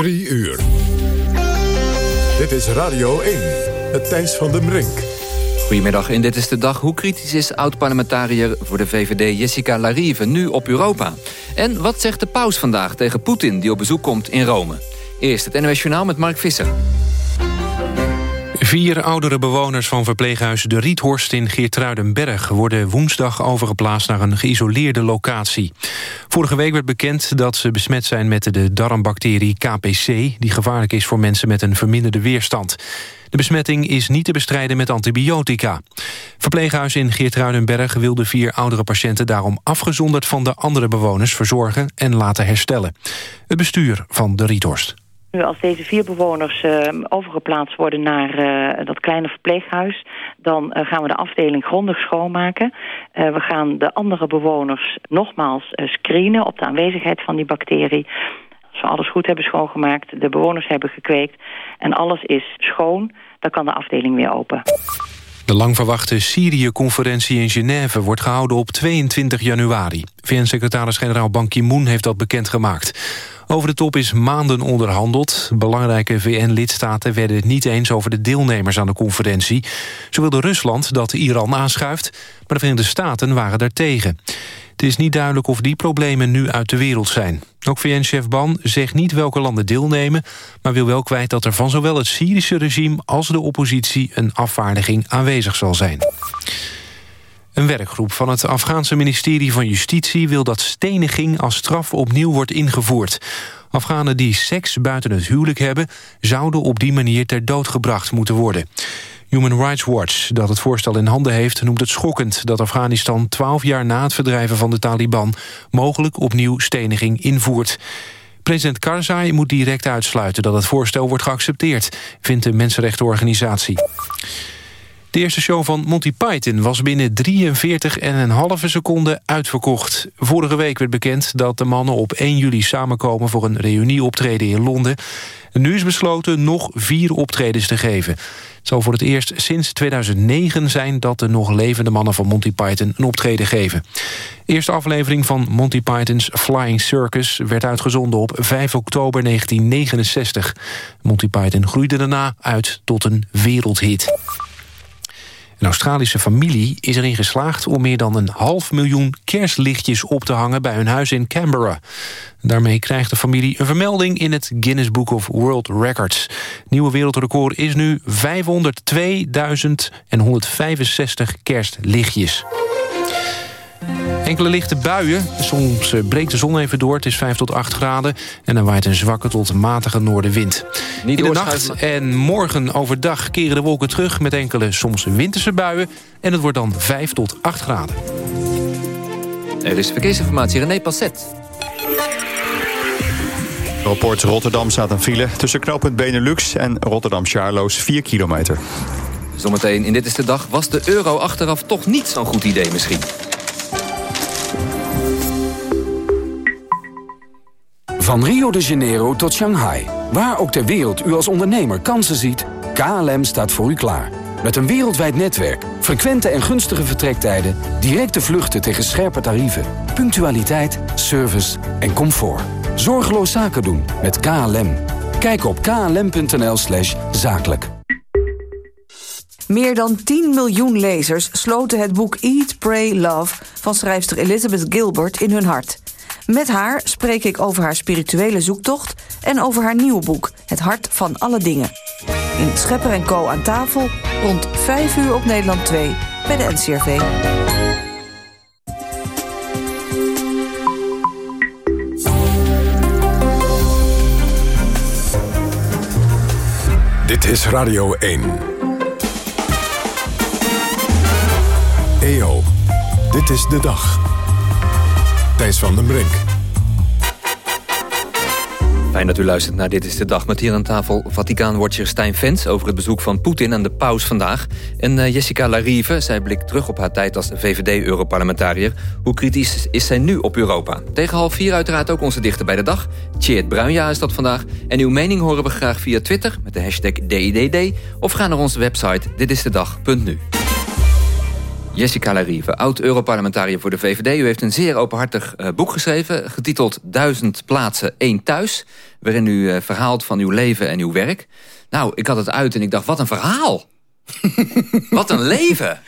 3 uur. Dit is Radio 1, het Thijs van den Brink. Goedemiddag en dit is de dag. Hoe kritisch is oud-parlementariër voor de VVD Jessica Larive nu op Europa? En wat zegt de paus vandaag tegen Poetin die op bezoek komt in Rome? Eerst het NOS Journaal met Mark Visser. Vier oudere bewoners van verpleeghuis De Riethorst in Geertruidenberg... worden woensdag overgeplaatst naar een geïsoleerde locatie. Vorige week werd bekend dat ze besmet zijn met de darmbacterie KPC... die gevaarlijk is voor mensen met een verminderde weerstand. De besmetting is niet te bestrijden met antibiotica. Verpleeghuis in Geertruidenberg wil de vier oudere patiënten... daarom afgezonderd van de andere bewoners verzorgen en laten herstellen. Het bestuur van De Riethorst. Nu als deze vier bewoners uh, overgeplaatst worden naar uh, dat kleine verpleeghuis... dan uh, gaan we de afdeling grondig schoonmaken. we gaan de andere bewoners nogmaals screenen op de aanwezigheid van die bacterie. Als we alles goed hebben schoongemaakt, de bewoners hebben gekweekt... en alles is schoon, dan kan de afdeling weer open. De lang verwachte Syrië-conferentie in Genève wordt gehouden op 22 januari. VN-secretaris-generaal Ban Ki-moon heeft dat bekendgemaakt. Over de top is maanden onderhandeld. Belangrijke VN-lidstaten werden het niet eens over de deelnemers aan de conferentie. Zo wilde Rusland dat Iran aanschuift, maar de Verenigde Staten waren daartegen. Het is niet duidelijk of die problemen nu uit de wereld zijn. Ook VN-chef Ban zegt niet welke landen deelnemen... maar wil wel kwijt dat er van zowel het Syrische regime als de oppositie... een afvaardiging aanwezig zal zijn. Een werkgroep van het Afghaanse ministerie van Justitie... wil dat steniging als straf opnieuw wordt ingevoerd. Afghanen die seks buiten het huwelijk hebben... zouden op die manier ter dood gebracht moeten worden. Human Rights Watch, dat het voorstel in handen heeft... noemt het schokkend dat Afghanistan twaalf jaar na het verdrijven van de Taliban... mogelijk opnieuw steniging invoert. President Karzai moet direct uitsluiten dat het voorstel wordt geaccepteerd... vindt de mensenrechtenorganisatie. De eerste show van Monty Python was binnen 43,5 seconden uitverkocht. Vorige week werd bekend dat de mannen op 1 juli samenkomen... voor een reunieoptreden in Londen. En nu is besloten nog vier optredens te geven. Het zal voor het eerst sinds 2009 zijn dat de nog levende mannen van Monty Python een optreden geven. De eerste aflevering van Monty Python's Flying Circus werd uitgezonden op 5 oktober 1969. Monty Python groeide daarna uit tot een wereldhit. Een Australische familie is erin geslaagd om meer dan een half miljoen kerstlichtjes op te hangen bij hun huis in Canberra. Daarmee krijgt de familie een vermelding in het Guinness Book of World Records. Nieuwe wereldrecord is nu 502.165 kerstlichtjes. Enkele lichte buien. Soms breekt de zon even door. Het is 5 tot 8 graden. En dan waait een zwakke tot matige noordenwind. Niet In de nacht en morgen overdag keren de wolken terug... met enkele soms winterse buien. En het wordt dan 5 tot 8 graden. Er is verkeersinformatie. René Passet. Rapport Rotterdam staat een file tussen knooppunt Benelux en Rotterdam-Charloes 4 kilometer. Zometeen in Dit is de Dag was de euro achteraf toch niet zo'n goed idee misschien. Van Rio de Janeiro tot Shanghai. Waar ook ter wereld u als ondernemer kansen ziet, KLM staat voor u klaar. Met een wereldwijd netwerk, frequente en gunstige vertrektijden... directe vluchten tegen scherpe tarieven, punctualiteit, service en comfort. Zorgeloos zaken doen met KLM. Kijk op klm.nl slash zakelijk. Meer dan 10 miljoen lezers sloten het boek Eat, Pray, Love... van schrijfster Elizabeth Gilbert in hun hart... Met haar spreek ik over haar spirituele zoektocht en over haar nieuwe boek, Het Hart van Alle Dingen. In Schepper en Co aan tafel, rond 5 uur op Nederland 2, bij de NCRV. Dit is Radio 1. EO, dit is de dag. Thijs van den Brink. Fijn dat u luistert naar Dit is de Dag. Met hier aan tafel Vaticaan-watcher Stijn Vens... over het bezoek van Poetin aan de paus vandaag. En uh, Jessica Larive, zij blikt terug op haar tijd als VVD-europarlementariër. Hoe kritisch is zij nu op Europa? Tegen half vier uiteraard ook onze dichter bij de dag. Tjeerd Bruinja is dat vandaag. En uw mening horen we graag via Twitter met de hashtag DIDD... of ga naar onze website ditistedag.nu. Jessica Larive, oud-Europarlementariër voor de VVD. U heeft een zeer openhartig uh, boek geschreven... getiteld Duizend plaatsen, één thuis... waarin u uh, verhaalt van uw leven en uw werk. Nou, ik had het uit en ik dacht, wat een verhaal! wat een leven!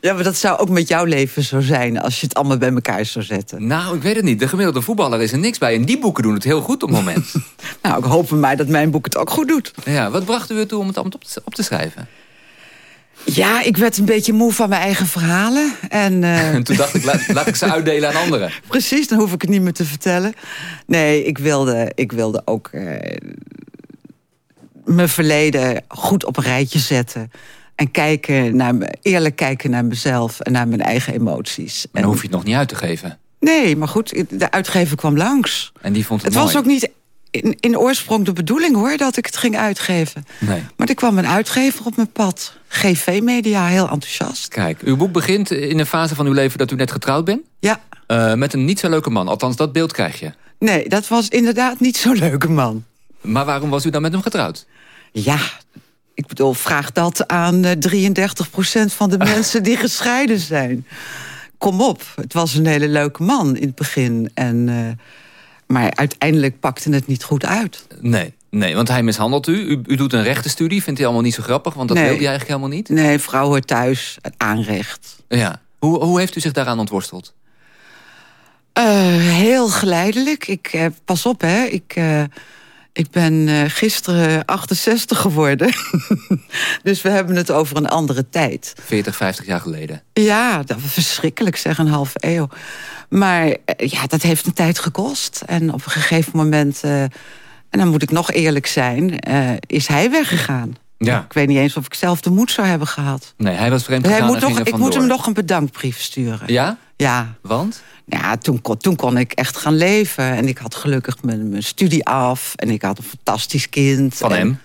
Ja, maar dat zou ook met jouw leven zo zijn... als je het allemaal bij elkaar zou zetten. Nou, ik weet het niet. De gemiddelde voetballer is er niks bij. En die boeken doen het heel goed op het moment. nou, ik hoop maar dat mijn boek het ook goed doet. Ja, wat bracht u ertoe om het op te, op te schrijven? Ja, ik werd een beetje moe van mijn eigen verhalen. En, uh... en toen dacht ik, laat, laat, ik ze uitdelen aan anderen. Precies, dan hoef ik het niet meer te vertellen. Nee, ik wilde, ik wilde ook uh, mijn verleden goed op een rijtje zetten. En kijken naar me, eerlijk kijken naar mezelf en naar mijn eigen emoties. En dan hoef je het nog niet uit te geven. Nee, maar goed, de uitgever kwam langs. En die vond het Het was ook niet in, in oorsprong de bedoeling hoor, dat ik het ging uitgeven. Nee. Maar er kwam een uitgever op mijn pad. GV Media, heel enthousiast. Kijk, uw boek begint in een fase van uw leven dat u net getrouwd bent. Ja. Uh, met een niet zo leuke man, althans dat beeld krijg je. Nee, dat was inderdaad niet zo'n leuke man. Maar waarom was u dan met hem getrouwd? Ja, ik bedoel, vraag dat aan uh, 33% van de mensen die gescheiden zijn. Kom op, het was een hele leuke man in het begin. En... Uh, maar uiteindelijk pakte het niet goed uit. Nee, nee want hij mishandelt u. u. u doet een rechtenstudie, vindt hij allemaal niet zo grappig... want dat nee. wil hij eigenlijk helemaal niet? Nee, vrouwen thuis, aanrecht. Ja. Hoe, hoe heeft u zich daaraan ontworsteld? Uh, heel geleidelijk. Ik, uh, pas op, hè. Ik, uh, ik ben gisteren 68 geworden. dus we hebben het over een andere tijd. 40, 50 jaar geleden. Ja, dat was verschrikkelijk zeg, een halve eeuw. Maar ja, dat heeft een tijd gekost. En op een gegeven moment, uh, en dan moet ik nog eerlijk zijn, is hij weggegaan. Ja. Ik weet niet eens of ik zelf de moed zou hebben gehad. Nee, hij was vreemd hij gegaan moet nog, Ik moet hem nog een bedankbrief sturen. Ja? Ja. Want? Ja, toen, toen kon ik echt gaan leven. En ik had gelukkig mijn, mijn studie af. En ik had een fantastisch kind. Van en, hem?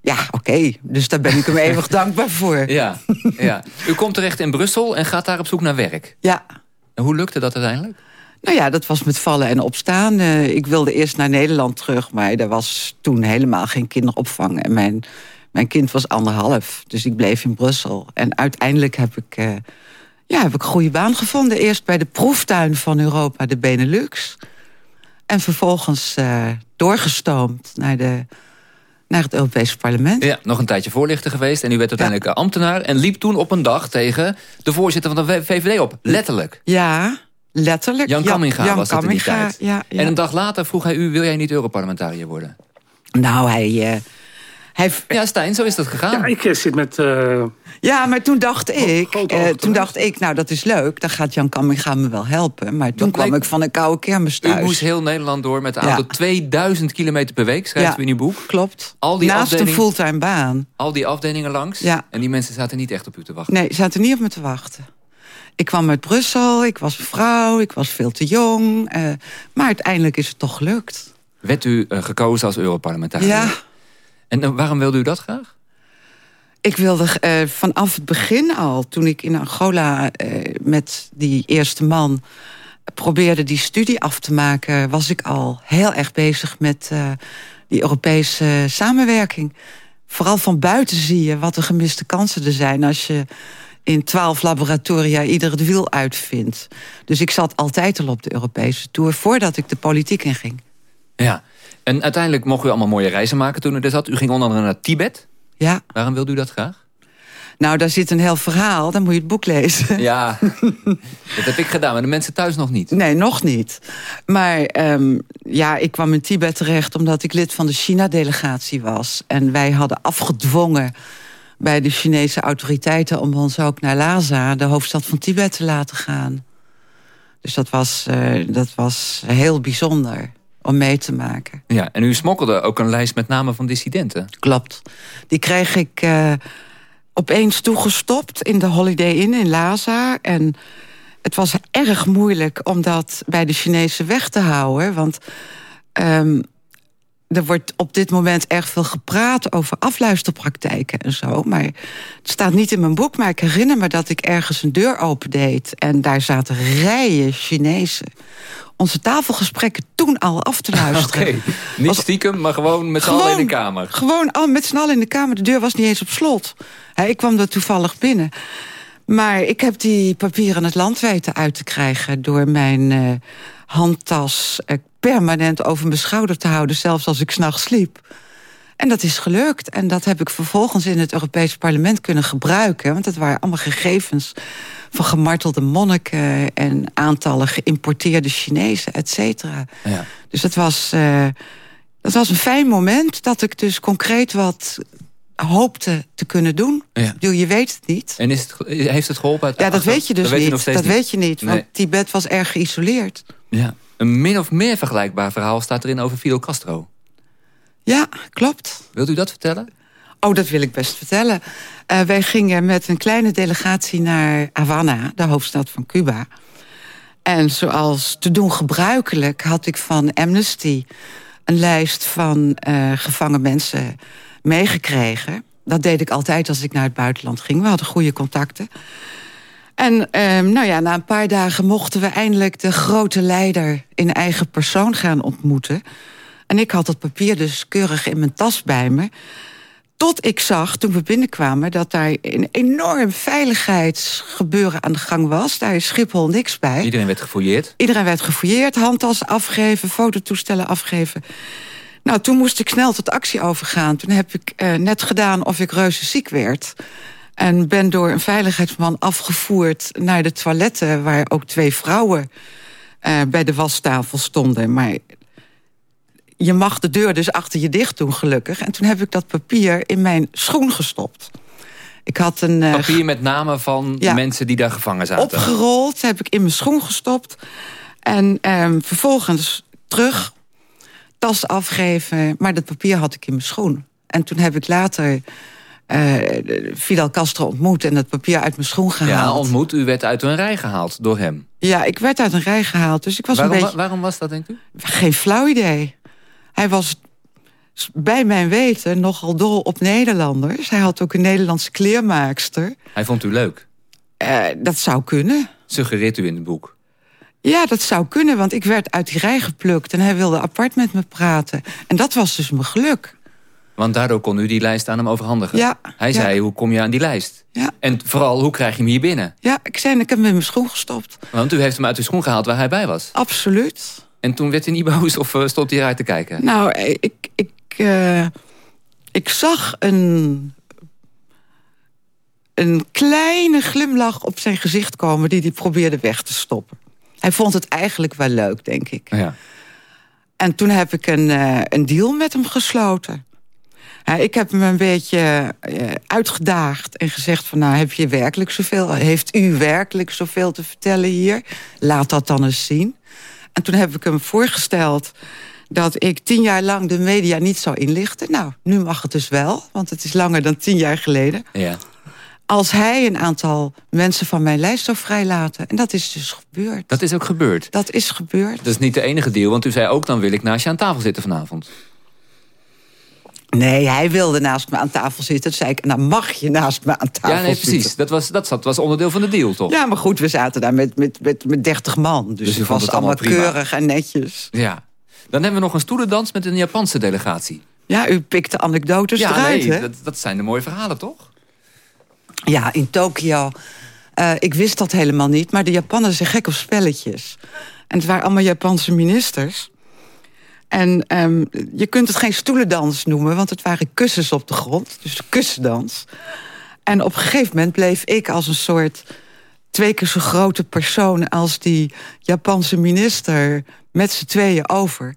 Ja, oké. Okay. Dus daar ben ik hem eeuwig dankbaar voor. Ja, ja. U komt terecht in Brussel en gaat daar op zoek naar werk. Ja. En hoe lukte dat uiteindelijk? Nou ja, dat was met vallen en opstaan. Uh, ik wilde eerst naar Nederland terug, maar er was toen helemaal geen kinderopvang. En mijn, mijn kind was anderhalf, dus ik bleef in Brussel. En uiteindelijk heb ik, uh, ja, heb ik een goede baan gevonden. Eerst bij de proeftuin van Europa, de Benelux. En vervolgens uh, doorgestoomd naar, de, naar het Europese parlement. Ja, nog een tijdje voorlichter geweest. En u werd uiteindelijk ja. ambtenaar. En liep toen op een dag tegen de voorzitter van de VVD op. Letterlijk. Ja, letterlijk. Jan Kamminga Jan was het in die tijd. Ja, ja. En een dag later vroeg hij u, wil jij niet Europarlementariër worden? Nou, hij... Uh, hij... Ja, Stijn, zo is dat gegaan. Ja, ik zit met... Uh... Ja, maar toen dacht ik, uh, toen dacht ik, nou dat is leuk, dan gaat Jan Kamminga me wel helpen. Maar toen kwam ik van een koude kermis thuis. U moest heel Nederland door met een aantal ja. 2000 kilometer per week, schrijft ja, u in uw boek. Klopt. Al die Naast een fulltime baan. Al die afdelingen langs. Ja. En die mensen zaten niet echt op u te wachten. Nee, zaten niet op me te wachten. Ik kwam uit Brussel, ik was een vrouw, ik was veel te jong. Uh, maar uiteindelijk is het toch gelukt. Werd u uh, gekozen als Europarlementariër? Ja. En waarom wilde u dat graag? Ik wilde uh, vanaf het begin al, toen ik in Angola uh, met die eerste man probeerde die studie af te maken, was ik al heel erg bezig met uh, die Europese samenwerking. Vooral van buiten zie je wat de gemiste kansen er zijn als je in twaalf laboratoria ieder het wiel uitvindt. Dus ik zat altijd al op de Europese tour voordat ik de politiek inging. Ja, en uiteindelijk mocht u allemaal mooie reizen maken toen u er zat. U ging onder andere naar Tibet. Ja. Waarom wilde u dat graag? Nou, daar zit een heel verhaal. Dan moet je het boek lezen. Ja, dat heb ik gedaan, maar de mensen thuis nog niet. Nee, nog niet. Maar um, ja, ik kwam in Tibet terecht omdat ik lid van de China-delegatie was. En wij hadden afgedwongen bij de Chinese autoriteiten... om ons ook naar Lhasa, de hoofdstad van Tibet, te laten gaan. Dus dat was, uh, dat was heel bijzonder om mee te maken. Ja, en u smokkelde ook een lijst met namen van dissidenten. Klopt. Die kreeg ik uh, opeens toegestopt in de Holiday Inn in Lhasa. En het was erg moeilijk om dat bij de Chinezen weg te houden. Want um, er wordt op dit moment erg veel gepraat over afluisterpraktijken en zo. Maar het staat niet in mijn boek, maar ik herinner me dat ik ergens een deur opendeed... en daar zaten rijen Chinezen onze tafelgesprekken toen al af te luisteren. Oké, okay. niet was, stiekem, maar gewoon met z'n allen in de kamer. Gewoon al met z'n allen in de kamer. De deur was niet eens op slot. He, ik kwam er toevallig binnen. Maar ik heb die papieren het land weten uit te krijgen... door mijn uh, handtas uh, permanent over mijn schouder te houden... zelfs als ik s'nachts sliep. En dat is gelukt. En dat heb ik vervolgens in het Europees Parlement kunnen gebruiken. Want het waren allemaal gegevens van gemartelde monniken... en aantallen geïmporteerde Chinezen, et cetera. Ja. Dus dat was, uh, dat was een fijn moment dat ik dus concreet wat hoopte te kunnen doen. Ja. je weet het niet. En is het, heeft het geholpen? ja, dat weet je dus niet. dat weet je niet, want Tibet was erg geïsoleerd. Ja. Een min of meer vergelijkbaar verhaal staat erin over Fidel Castro. Ja, klopt. Wilt u dat vertellen? Oh, dat wil ik best vertellen. Uh, wij gingen met een kleine delegatie naar Havana, de hoofdstad van Cuba. En zoals te doen gebruikelijk had ik van Amnesty... een lijst van uh, gevangen mensen meegekregen. Dat deed ik altijd als ik naar het buitenland ging. We hadden goede contacten. En um, nou ja, na een paar dagen mochten we eindelijk de grote leider in eigen persoon gaan ontmoeten. En ik had het papier dus keurig in mijn tas bij me. Tot ik zag, toen we binnenkwamen, dat daar een enorm veiligheidsgebeuren aan de gang was. Daar is Schiphol niks bij. Iedereen werd gefouilleerd? Iedereen werd gefouilleerd, handtas afgeven, fototoestellen afgeven. Nou, toen moest ik snel tot actie overgaan. Toen heb ik uh, net gedaan of ik reuze ziek werd. En ben door een veiligheidsman afgevoerd naar de toiletten... waar ook twee vrouwen uh, bij de wastafel stonden. Maar je mag de deur dus achter je dicht doen, gelukkig. En toen heb ik dat papier in mijn schoen gestopt. Ik had een... Uh, papier met namen van ja, mensen die daar gevangen zaten? Opgerold, heb ik in mijn schoen gestopt. En um, vervolgens terug, tas afgeven. Maar dat papier had ik in mijn schoen. En toen heb ik later... Uh, Fidel Castro ontmoet en het papier uit mijn schoen gehaald. Ja, ontmoet. U werd uit een rij gehaald door hem. Ja, ik werd uit een rij gehaald. Dus ik was waarom, een beetje... waarom was dat, denkt u? Geen flauw idee. Hij was bij mijn weten nogal dol op Nederlanders. Hij had ook een Nederlandse kleermaakster. Hij vond u leuk? Uh, dat zou kunnen. Suggereert u in het boek? Ja, dat zou kunnen, want ik werd uit die rij geplukt... en hij wilde apart met me praten. En dat was dus mijn geluk. Want daardoor kon u die lijst aan hem overhandigen. Ja, hij zei, hoe kom je aan die lijst? Ja. En vooral, hoe krijg je hem hier binnen? Ja, ik zei, ik heb hem in mijn schoen gestopt. Want u heeft hem uit uw schoen gehaald waar hij bij was? Absoluut. En toen werd hij niet boos of uh, stond hij eruit te kijken? Nou, ik, ik, uh, ik zag een, een kleine glimlach op zijn gezicht komen... die hij probeerde weg te stoppen. Hij vond het eigenlijk wel leuk, denk ik. Ja. En toen heb ik een, uh, een deal met hem gesloten. Ik heb hem een beetje uitgedaagd en gezegd van... nou, heb je werkelijk zoveel, heeft u werkelijk zoveel te vertellen hier? Laat dat dan eens zien. En toen heb ik hem voorgesteld dat ik tien jaar lang de media niet zou inlichten. Nou, nu mag het dus wel, want het is langer dan tien jaar geleden. Ja. Als hij een aantal mensen van mijn lijst zou vrijlaten. En dat is dus gebeurd. Dat is ook gebeurd? Dat is gebeurd. Dat is niet de enige deal, want u zei ook... dan wil ik naast je aan tafel zitten vanavond. Nee, hij wilde naast me aan tafel zitten. Toen zei ik, nou mag je naast me aan tafel Ja, nee, precies. Zitten. Dat was, dat, was onderdeel van de deal, toch? Ja, maar goed, we zaten daar met, met, met, met 30 man. Dus, dus het was het allemaal, allemaal keurig en netjes. Ja. Dan hebben we nog een stoelendans met een Japanse delegatie. Ja, u pikt de anekdotes ja, eruit, nee, hè? Dat, dat zijn de mooie verhalen, toch? Ja, in Tokio. Uh, ik wist dat helemaal niet, maar de Japanners zijn gek op spelletjes. En het waren allemaal Japanse ministers. En um, je kunt het geen stoelendans noemen, want het waren kussens op de grond. Dus kussendans. En op een gegeven moment bleef ik als een soort twee keer zo grote persoon... als die Japanse minister met z'n tweeën over.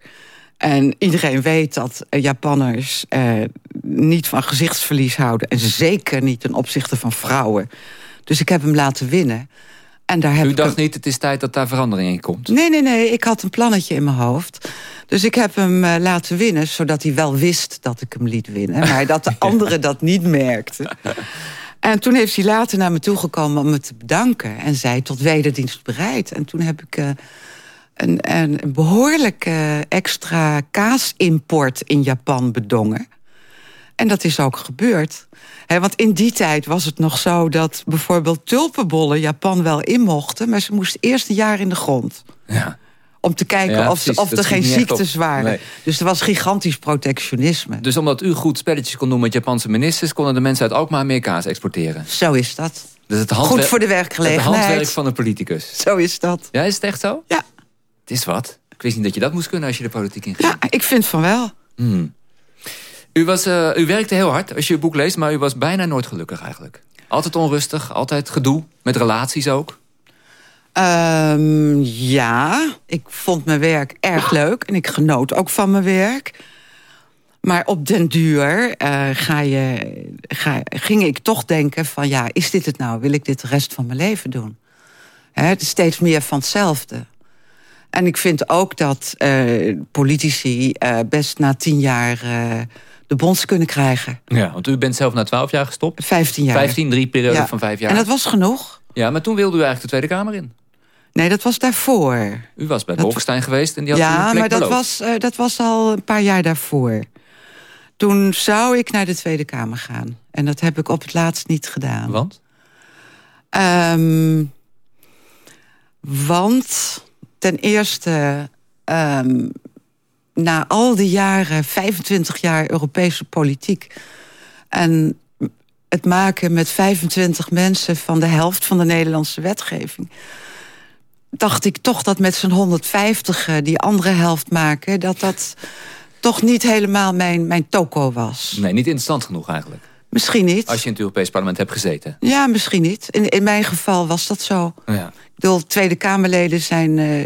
En iedereen weet dat Japanners eh, niet van gezichtsverlies houden... en zeker niet ten opzichte van vrouwen. Dus ik heb hem laten winnen. En daar heb U ik dacht niet, het is tijd dat daar verandering in komt? Nee, nee, nee. Ik had een plannetje in mijn hoofd. Dus ik heb hem uh, laten winnen, zodat hij wel wist dat ik hem liet winnen. Maar dat de anderen dat niet merkten. En toen heeft hij later naar me toegekomen om me te bedanken. En zei tot wederdienst bereid. En toen heb ik uh, een, een, behoorlijke uh, extra kaasimport in Japan bedongen. En dat is ook gebeurd. He, want in die tijd was het nog zo dat bijvoorbeeld tulpenbollen Japan wel in mochten... maar ze moesten eerst een jaar in de grond. Ja. Om te kijken Ja, of, of er geen ziektes waren. Nee. Dus er was gigantisch protectionisme. Dus omdat u goed spelletjes kon doen met Japanse ministers... konden de mensen uit Alkmaar meer kaas exporteren. Zo is dat. Dus het Goed voor de werkgelegenheid. Het handwerk van een politicus. Zo is dat. Ja, is het echt zo? Ja. Het is wat. Ik wist niet dat je dat moest kunnen als je de politiek in ging. Ja, ik vind van wel. Hmm. U, was, uh, u werkte heel hard als je uw boek leest, maar u was bijna nooit gelukkig eigenlijk. Altijd onrustig, altijd gedoe, met relaties ook. Um, ja, ik vond mijn werk erg leuk en ik genoot ook van mijn werk. Maar op den duur uh, ga je, ga, ging ik toch denken van... ja, is dit het nou? Wil ik dit de rest van mijn leven doen? He, het is steeds meer van hetzelfde. En ik vind ook dat uh, politici best na tien jaar de bons kunnen krijgen. Ja, want u bent zelf na twaalf jaar gestopt? Vijftien jaar. Vijftien, drie periode ja. van vijf jaar. En dat was genoeg. Ja, maar toen wilde u eigenlijk de Tweede Kamer in. Nee, dat was daarvoor. U was bij Bolkestein geweest en die had ja, een maar dat beloofd. was, uh, dat was al een paar jaar daarvoor. Toen zou ik naar de Tweede Kamer gaan. En dat heb ik op het laatst niet gedaan. Want? Um, want ten eerste... Um, na al die jaren, 25 jaar Europese politiek... en het maken met 25 mensen van de helft van de Nederlandse wetgeving... dacht ik toch dat met z'n 150 die andere helft maken... dat dat toch niet helemaal mijn, mijn toko was. Nee, niet interessant genoeg eigenlijk. Misschien niet. Als je in het Europees parlement hebt gezeten. Ja, misschien niet. In, in mijn geval was dat zo. Ja. Ik bedoel, Tweede Kamerleden zijn uh,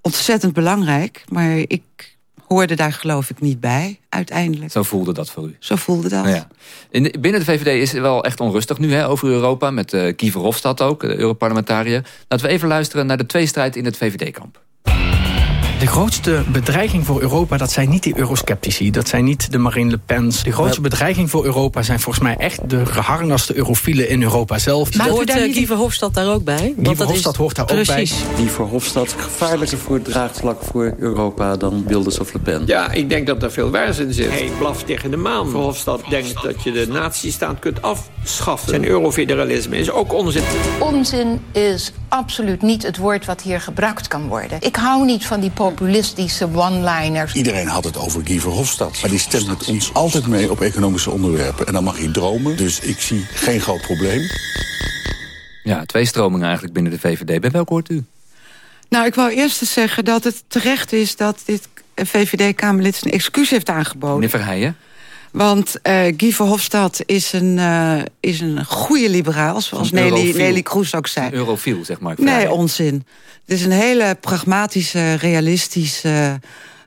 ontzettend belangrijk... maar ik hoorde daar geloof ik niet bij, uiteindelijk. Zo voelde dat voor u? Zo voelde dat. Ja. In, binnen de VVD is het wel echt onrustig nu hè, over Europa... met uh, Guy Verhofstadt ook, de Europarlementariër. Laten we even luisteren naar de tweestrijd in het VVD-kamp. De grootste bedreiging voor Europa, dat zijn niet die eurosceptici. Dat zijn niet de Marine Le Pen's. De grootste bedreiging voor Europa zijn volgens mij echt de geharnaste eurofielen in Europa zelf. Maar hoort daar Guy Verhofstadt daar ook bij? Guy Verhofstadt hoort daar ook bij. Guy Verhofstadt gevaarlijker voor het draagvlak voor Europa dan Wilders of Le Pen. Ja, ik denk dat er veel waars in zit. Hij blaft tegen de maan. Verhofstadt denkt dat je de nazistaat kunt afschaffen. Zijn eurofederalisme is ook onzin. Onzin is absoluut niet het woord wat hier gebruikt kan worden. Ik hou niet van die populistische one-liners. Iedereen had het over Guy Verhofstadt. Maar die stemt met ons altijd mee op economische onderwerpen. En dan mag hij dromen, dus ik zie geen groot probleem. Ja, twee stromingen eigenlijk binnen de VVD. Bij welke hoort u? Nou, ik wou eerst eens zeggen dat het terecht is... dat dit VVD-Kamerlid een excuus heeft aangeboden. Meneer Verheijen? Want uh, Guy Verhofstadt is een, uh, is een goede liberaal, zoals Nelly, Nelly Kroes ook zei. Een eurofiel, zeg maar. Nee, onzin. Het is een hele pragmatische, realistische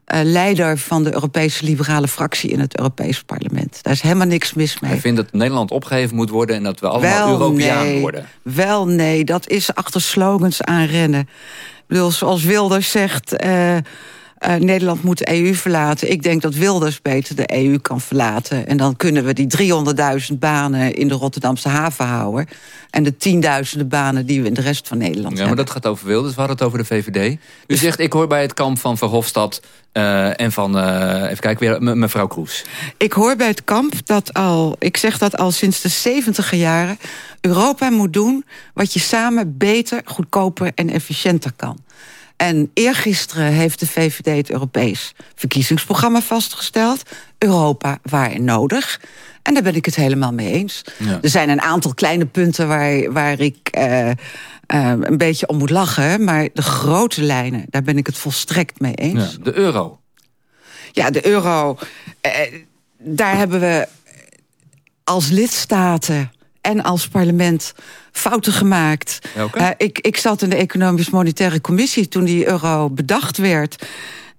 uh, leider... van de Europese liberale fractie in het Europese parlement. Daar is helemaal niks mis mee. Hij vindt dat Nederland opgeheven moet worden... en dat we allemaal Wel, Europeaan nee. worden. Wel, nee. Dat is achter slogans aanrennen. Ik bedoel, zoals Wilders zegt... Uh, Nederland moet de EU verlaten. Ik denk dat Wilders beter de EU kan verlaten. En dan kunnen we die 300.000 banen in de Rotterdamse haven houden. En de tienduizenden banen die we in de rest van Nederland ja, hebben. maar dat gaat over Wilders, we hadden het over de VVD. U zegt, ik hoor bij het kamp van Verhofstadt uh, en van, uh, even kijken, weer mevrouw Kroes. Ik hoor bij het kamp dat al, ik zeg dat al sinds de 70 jaren... Europa moet doen wat je samen beter, goedkoper en efficiënter kan. En eergisteren heeft de VVD het Europees verkiezingsprogramma vastgesteld. Europa waarin nodig. En daar ben ik het helemaal mee eens. Ja. Er zijn een aantal kleine punten waar, waar ik uh, uh, een beetje om moet lachen. Maar de grote lijnen, daar ben ik het volstrekt mee eens. Ja, de euro. Ja, de euro. Uh, daar hebben we als lidstaten en als parlement fouten gemaakt. Uh, ik, ik zat in de Economisch Monetaire Commissie toen die euro bedacht werd.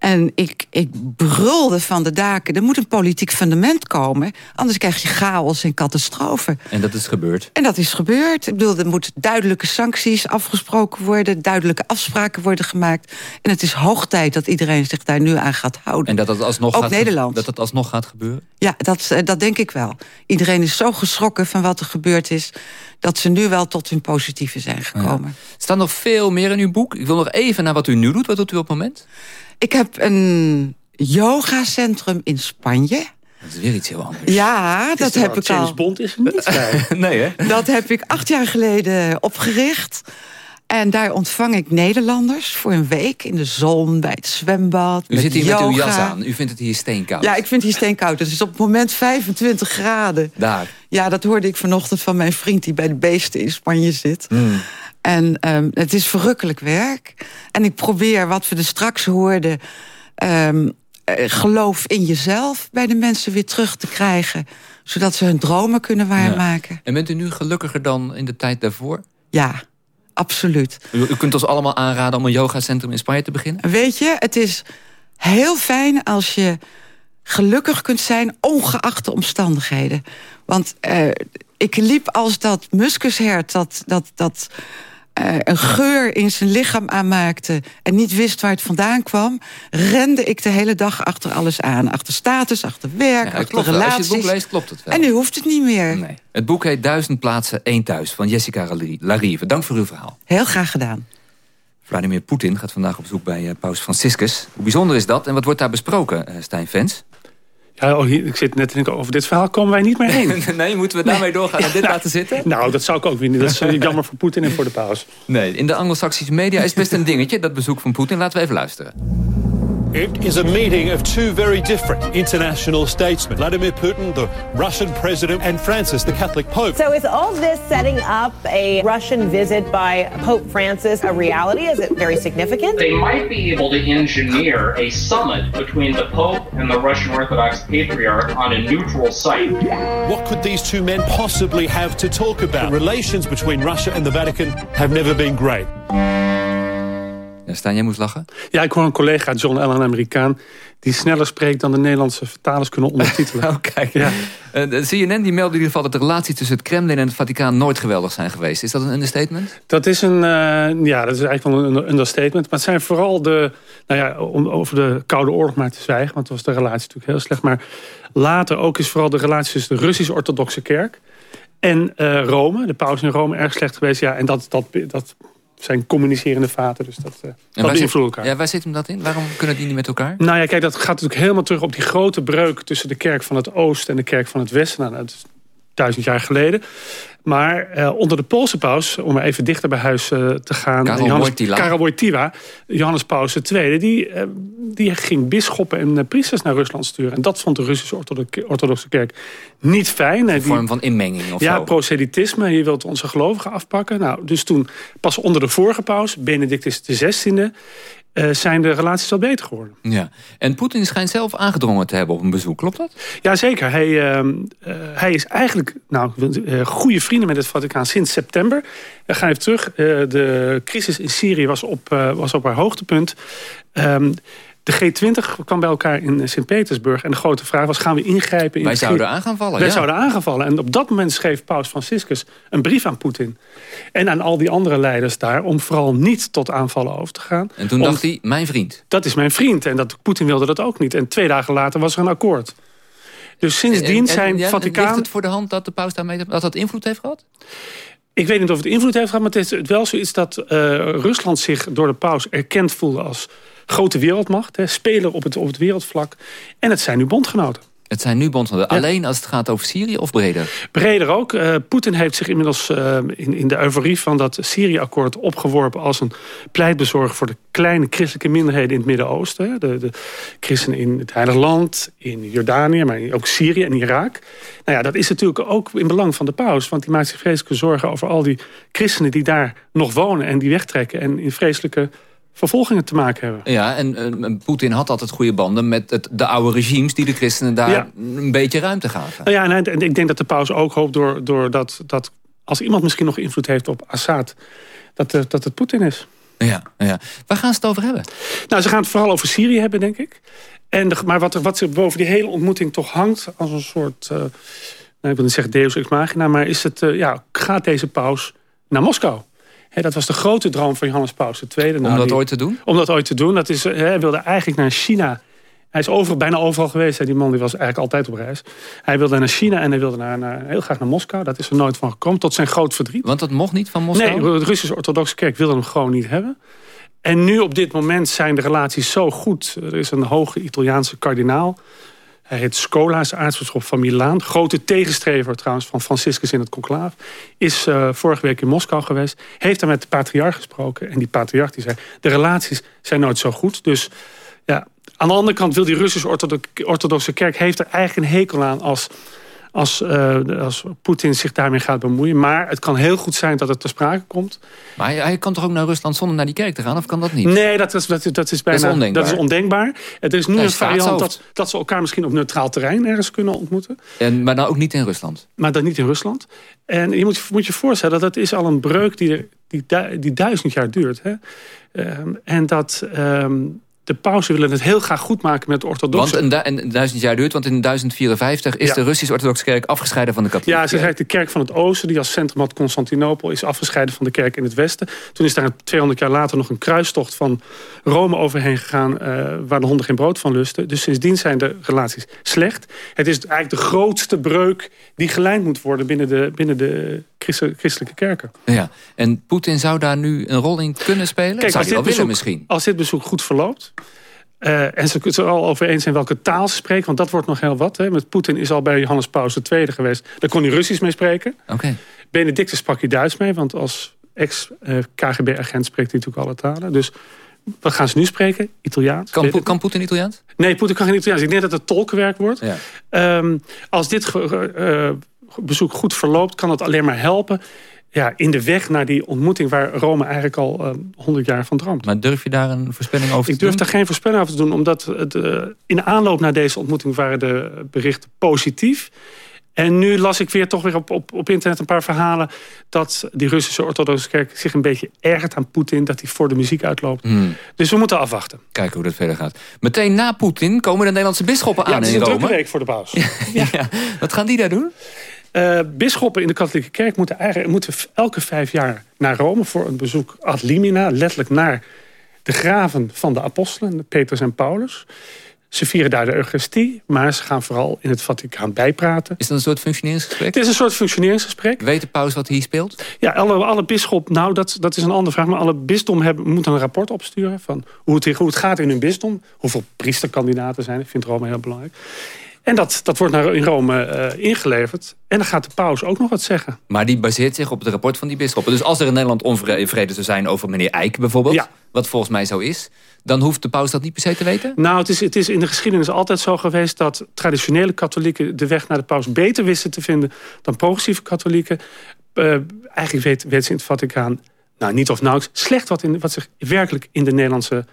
En ik, ik brulde van de daken, er moet een politiek fundament komen... anders krijg je chaos en catastrofen. En dat is gebeurd? En dat is gebeurd. Ik bedoel, er moeten duidelijke sancties afgesproken worden... duidelijke afspraken worden gemaakt. En het is hoog tijd dat iedereen zich daar nu aan gaat houden. En dat dat alsnog, Ook gaat, Nederland. dat het alsnog gaat gebeuren? Ja, dat, dat denk ik wel. Iedereen is zo geschrokken van wat er gebeurd is... dat ze nu wel tot hun positieve zijn gekomen. Ja. Er staat nog veel meer in uw boek. Ik wil nog even naar wat u nu doet. Wat doet u op het moment? Ik heb een yogacentrum in Spanje. Dat is weer iets heel anders. Ja, dat heb ik al. Bond is er niet bij. nee, hè? Dat heb ik acht jaar geleden opgericht. En daar ontvang ik Nederlanders voor een week in de zon, bij het zwembad. U zit hier yoga. met uw jas aan. U vindt het hier steenkoud. Ja, ik vind het hier steenkoud. Het is op het moment 25 graden. Daar. Ja, dat hoorde ik vanochtend van mijn vriend... die bij de beesten in Spanje zit. Hmm. En ehm, het is verrukkelijk werk. En ik probeer, wat we er straks hoorden... ehm, eh, geloof in jezelf bij de mensen weer terug te krijgen. Zodat ze hun dromen kunnen waarmaken. En bent u nu gelukkiger dan in de tijd daarvoor? Ja, absoluut. U, u kunt ons allemaal aanraden om een yogacentrum in Spanje te beginnen? Weet je, het is heel fijn als je gelukkig kunt zijn... ongeacht de omstandigheden. Want eh, ik liep als dat muskushert... dat, dat, dat eh, een geur in zijn lichaam aanmaakte... en niet wist waar het vandaan kwam... rende ik de hele dag achter alles aan. Achter status, achter werk, Ja, achter relaties. Als je het boek leest, klopt het wel. En nu hoeft het niet meer. Nee. Het boek heet Duizend plaatsen, één thuis van Jessica Larive. Dank voor uw verhaal. Heel graag gedaan. Vladimir Poetin gaat vandaag op bezoek bij eh, paus Franciscus. Hoe bijzonder is dat en wat wordt daar besproken, eh, Stijn Vens? Ja, oh, ik zit net te denken, over dit verhaal komen wij niet meer heen. nee, moeten we daarmee doorgaan en dit Nou, laten zitten? Nou, dat zou ik ook weer niet. Dat is eh, jammer voor Poetin en voor de paus. Nee, in de anglo-saxische media is best een dingetje, dat bezoek van Poetin. Laten we even luisteren. It is a meeting of two very different international statesmen. Vladimir Putin, the Russian president, and Francis, the Catholic Pope. So is all this setting up a Russian visit by Pope Francis a reality? Is it very significant? They might be able to engineer a summit between the Pope and the Russian Orthodox Patriarch on a neutral site. What could these two men possibly have to talk about? The relations between Russia and the Vatican have never been great. Ja, Stijn, jij moest lachen? Ja, ik hoor een collega, John Allen, Amerikaan... die sneller spreekt dan de Nederlandse vertalers kunnen ondertitelen. oh, kijk. Ja. Eh, de CNN die meldde in ieder geval dat de relaties tussen het Kremlin en het Vaticaan nooit geweldig zijn geweest. Is dat een understatement? Dat is een, eh, ja, dat is eigenlijk wel een understatement. Maar het zijn vooral de, nou ja, om over de Koude Oorlog maar te zwijgen, want was de relatie natuurlijk heel slecht. Maar later ook is vooral de relatie tussen de Russisch-Orthodoxe Kerk en eh, Rome, de paus in Rome, erg slecht geweest. Ja, en dat, dat, dat zijn communicerende vaten, dus dat, uh, dat beïnvloedt elkaar. ja, waar zit hem dat in? Waarom kunnen die niet met elkaar? Nou ja, kijk, dat gaat natuurlijk helemaal terug op die grote breuk... tussen de kerk van het oosten en de kerk van het westen. Nou, dat is duizend jaar geleden. Maar eh, onder de Poolse paus, om maar even dichter bij huis eh, te gaan... Karel Johannes, Wojtyla. Karel Wojtyla, Johannes Paus II... Die, eh, die ging bisschoppen en priesters naar Rusland sturen. En dat vond de Russische orthodoxe, orthodoxe kerk niet fijn. Een vorm van inmenging of ja, zo? proselytisme. Je wilt onze gelovigen afpakken. Nou, dus toen, pas onder de vorige paus, Benedictus XVI... eh, zijn de relaties al beter geworden. Ja. En Poetin schijnt zelf aangedrongen te hebben op een bezoek, klopt dat? Jazeker. Hij, ehm, eh, hij is eigenlijk nou, goede vrienden met het Vaticaan sinds september. We gaan even terug. Eh, de crisis in Syrië was op, eh, was op haar hoogtepunt. Ehm, de G20 kwam bij elkaar in Sint-Petersburg. En de grote vraag was, gaan we ingrijpen? In Wij zouden G- aan gaan vallen, Wij ja. zouden aan gaan vallen. En op dat moment schreef paus Franciscus een brief aan Poetin. En aan al die andere leiders daar... om vooral niet tot aanvallen over te gaan. En toen Om- dacht hij, mijn vriend. Dat is mijn vriend. En dat, Poetin wilde dat ook niet. En twee dagen later was er een akkoord. Dus sindsdien En- en- zijn ja, Vaticaan... Ligt het voor de hand dat de paus daarmee dat dat invloed heeft gehad? Ik weet niet of het invloed heeft gehad, maar het is wel zoiets dat eh, Rusland zich door de paus erkend voelde als grote wereldmacht. Hè, speler op het, op het wereldvlak. En het zijn nu bondgenoten. Het zijn nu bondgenoten. Alleen als het gaat over Syrië of breder? Breder ook. Eh, Poetin heeft zich inmiddels eh, in, in de euforie van dat Syrië-akkoord opgeworpen als een pleitbezorger voor de kleine christelijke minderheden in het Midden-Oosten. De, de christenen in het Heilige Land, in Jordanië, maar ook Syrië en Irak. Nou ja, dat is natuurlijk ook in belang van de paus. Want die maakt zich vreselijke zorgen over al die christenen die daar nog wonen en die wegtrekken en in vreselijke vervolgingen te maken hebben. Ja, en eh, Poetin had altijd goede banden met het, de oude regimes... die de christenen daar Ja. een beetje ruimte gaven. Nou ja, en, hij- en ik denk dat de paus ook hoopt door, door dat, dat als iemand misschien nog invloed heeft op Assad, dat, eh, dat het Poetin is. Ja, ja. Waar gaan ze het over hebben? Nou, ze gaan het vooral over Syrië hebben, denk ik. En de, maar wat, wat boven die hele ontmoeting toch hangt... als een soort, eh, nou, ik wil niet zeggen deus ex machina... maar is het, ja, gaat deze paus naar Moskou? Dat was de grote droom van Johannes Paus II. Nou, Om dat die- ooit te doen? Om dat ooit te doen. Dat is, eh, hij wilde eigenlijk naar China. Hij is over, bijna overal geweest. Die man die was eigenlijk altijd op reis. Hij wilde naar China en hij wilde naar, naar, heel graag naar Moskou. Dat is er nooit van gekomen, tot zijn groot verdriet. Want dat mocht niet van Moskou? Nee, de Russische orthodoxe kerk wilde hem gewoon niet hebben. En nu op dit moment zijn de relaties zo goed. Er is een hoge Italiaanse kardinaal. Hij heet Scola, is aartsbisschop van Milaan. Grote tegenstrever trouwens van Franciscus in het conclaaf. Is eh, vorige week in Moskou geweest. Heeft daar met de patriarch gesproken. En die patriarch die zei, de relaties zijn nooit zo goed. Dus ja, aan de andere kant wil die Russische orthodo- orthodoxe kerk... heeft er eigenlijk een hekel aan als, als, uh, als Poetin zich daarmee gaat bemoeien. Maar het kan heel goed zijn dat het ter sprake komt. Maar hij, hij kan toch ook naar Rusland zonder naar die kerk te gaan? Of kan dat niet? Nee, dat is, dat, dat is bijna dat is ondenkbaar. Dat is ondenkbaar. Er is nu een variant dat, dat ze elkaar misschien op neutraal terrein ergens kunnen ontmoeten. En, maar dan ook niet in Rusland? Maar dan niet in Rusland. En je moet, moet je voorstellen, dat dat is al een breuk die, die, die duizend jaar duurt. Hè? Um, en dat... Um, de pauze willen het heel graag goed maken met de orthodoxe. Want een, een duizend jaar duurt, want in 1054 is de Russisch-orthodoxe kerk afgescheiden van de katholieke Ja, ze zegt de kerk van het oosten, die als centrum had Constantinopel, is afgescheiden van de kerk in het westen. Toen is daar 200 jaar later nog een kruistocht van Rome overheen gegaan, uh, waar de honden geen brood van lusten. Dus sindsdien zijn de relaties slecht. Het is eigenlijk de grootste breuk die gelijnd moet worden binnen de, binnen de christelijke kerken. Ja, en Poetin zou daar nu een rol in kunnen spelen? Kijk, zou als, dit bezoek, misschien? als dit bezoek goed verloopt... Uh, en ze kunnen er al over eens zijn welke taal ze spreken. Want dat wordt nog heel wat. Hè. Met Poetin is al bij Johannes Paus II geweest. Daar kon hij Russisch mee spreken. Okay. Benedictus sprak hij Duits mee. Want als ex-KGB-agent spreekt hij natuurlijk alle talen. Dus wat gaan ze nu spreken? Italiaans. Kan, po kan Poetin Italiaans? Nee, Poetin kan geen Italiaans. Ik denk dat het tolkenwerk wordt. Ja. Um, als dit uh, bezoek goed verloopt, kan het alleen maar helpen ja, in de weg naar die ontmoeting waar Rome eigenlijk al uh, 100 jaar van droomt. Maar durf je daar een voorspelling over te Ik durf doen? daar geen voorspelling over te doen, omdat het, uh, in aanloop naar deze ontmoeting waren de berichten positief. En nu las ik weer toch weer op, op, op internet een paar verhalen... dat die Russische orthodoxe kerk zich een beetje ergert aan Poetin... dat hij voor de muziek uitloopt. Hmm. Dus we moeten afwachten. Kijken hoe dat verder gaat. Meteen na Poetin komen de Nederlandse bisschoppen ja, aan in Rome. Ja, het is een drukke week voor de paus. ja. ja. Wat gaan die daar doen? Uh, bisschoppen in de katholieke kerk moeten, eigenlijk, moeten elke vijf jaar naar Rome... voor een bezoek ad limina, letterlijk naar de graven van de apostelen... Petrus en Paulus. Ze vieren daar de Eucharistie, maar ze gaan vooral in het Vaticaan bijpraten. Is dat een soort functioneringsgesprek? Het is een soort functioneringsgesprek. Weet de paus wat hier speelt? Ja, alle, alle bisschop, nou dat, dat is een andere vraag... maar alle bisdom hebben, moeten een rapport opsturen... van hoe het, hoe het gaat in hun bisdom. Hoeveel priesterkandidaten zijn. Ik vind Rome heel belangrijk. En dat, dat wordt naar, in Rome uh, ingeleverd. En dan gaat de paus ook nog wat zeggen. Maar die baseert zich op het rapport van die bisschoppen. Dus als er in Nederland onvrede zou zijn over meneer Eijk bijvoorbeeld... Ja. wat volgens mij zo is... dan hoeft de paus dat niet per se te weten? Nou, het is, het is in de geschiedenis altijd zo geweest... dat traditionele katholieken de weg naar de paus beter wisten te vinden... dan progressieve katholieken. Uh, eigenlijk weet, weet ze in het Vaticaan... nou, niet of nauwelijks slecht wat, in, wat zich werkelijk in de Nederlandse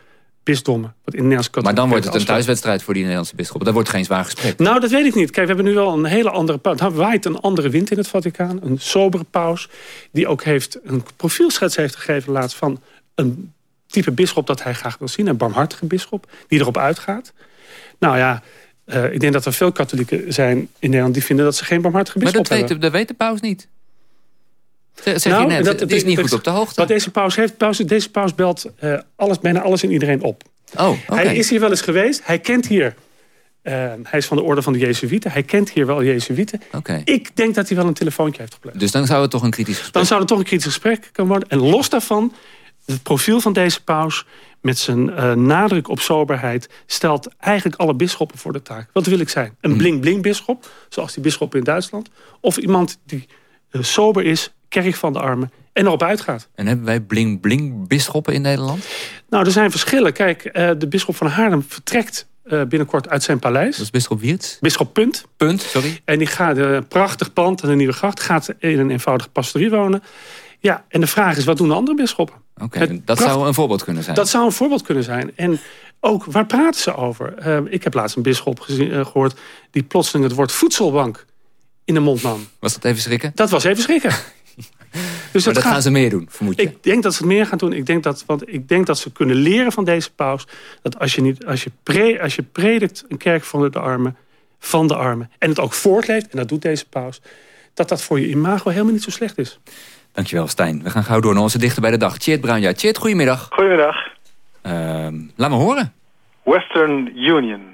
bisdommen. Wat in maar dan wordt het een thuiswedstrijd voor die Nederlandse bisschoppen. Dat wordt geen zwaar gesprek. Nou, dat weet ik niet. Kijk, we hebben nu wel een hele andere paus. Er waait een andere wind in het Vaticaan. Een sobere paus. Die ook heeft een profielschets heeft gegeven laatst van een type bisschop dat hij graag wil zien. Een barmhartige bisschop. Die erop uitgaat. Nou ja, uh, ik denk dat er veel katholieken zijn in Nederland die vinden dat ze geen barmhartige bisschop hebben. Maar dat weet, dat weet de paus niet. Zeg nou, je net, dat, het is niet goed op de hoogte. Wat deze paus heeft, paus, deze paus belt uh, alles, bijna alles en iedereen op. Oh, okay. Hij is hier wel eens geweest. Hij kent hier... Uh, hij is van de orde van de Jezuïeten. Hij kent hier wel Jezuïeten. Okay. Ik denk dat hij wel een telefoontje heeft gepleegd. Dus dan zou het toch een kritisch gesprek... Dan zou het toch een kritisch gesprek kunnen worden. En los daarvan, het profiel van deze paus... met zijn uh, nadruk op soberheid... stelt eigenlijk alle bisschoppen voor de taak. Wat wil ik zijn? Een bling-bling-bisschop, zoals die bisschop in Duitsland. Of iemand die sober is, kerk van de armen en erop uitgaat. En hebben wij bling-bling bisschoppen in Nederland? Nou, er zijn verschillen. Kijk, uh, de bisschop van Haarlem vertrekt uh, binnenkort uit zijn paleis. Dat is bisschop Wiertz? Bisschop Punt. Punt, sorry. En die gaat een prachtig pand aan de Nieuwe Gracht. Gaat in een eenvoudige pastorie wonen. Ja, en de vraag is, wat doen de andere bisschoppen? Oké, okay, dat zou een voorbeeld kunnen zijn. Dat zou een voorbeeld kunnen zijn. En ook, waar praten ze over? Uh, ik heb laatst een bisschop uh, gehoord... die plotseling het woord voedselbank in de mond nam. Was dat even schrikken? Dat was even schrikken. Dus maar dat, dat gaan ze meer doen, vermoed je? Ik denk dat ze het meer gaan doen. Ik denk dat, want ik denk dat ze kunnen leren van deze paus... dat als je, niet, als je, pre, als je predikt een kerk van de armen... van de armen, en het ook voortleeft... en dat doet deze paus... dat dat voor je imago helemaal niet zo slecht is. Dankjewel, Stijn. We gaan gauw door naar onze dichter bij de dag. Tjeerd Bruinja. Tjeerd, goedemiddag. Goedemiddag. Uh, laat me horen. Western Union.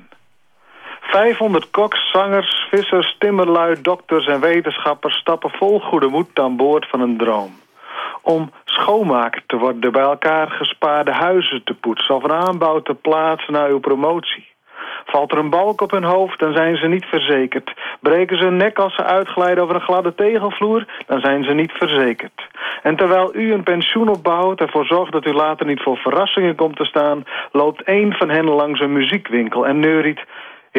500 koks, zangers, vissers, timmerlui, dokters en wetenschappers stappen vol goede moed aan boord van een droom. Om schoonmaker te worden, bij elkaar gespaarde huizen te poetsen of een aanbouw te plaatsen naar uw promotie. Valt er een balk op hun hoofd, dan zijn ze niet verzekerd. Breken ze hun nek als ze uitglijden over een gladde tegelvloer, dan zijn ze niet verzekerd. En terwijl u een pensioen opbouwt, ervoor zorgt dat u later niet voor verrassingen komt te staan, loopt één van hen langs een muziekwinkel en neuriet...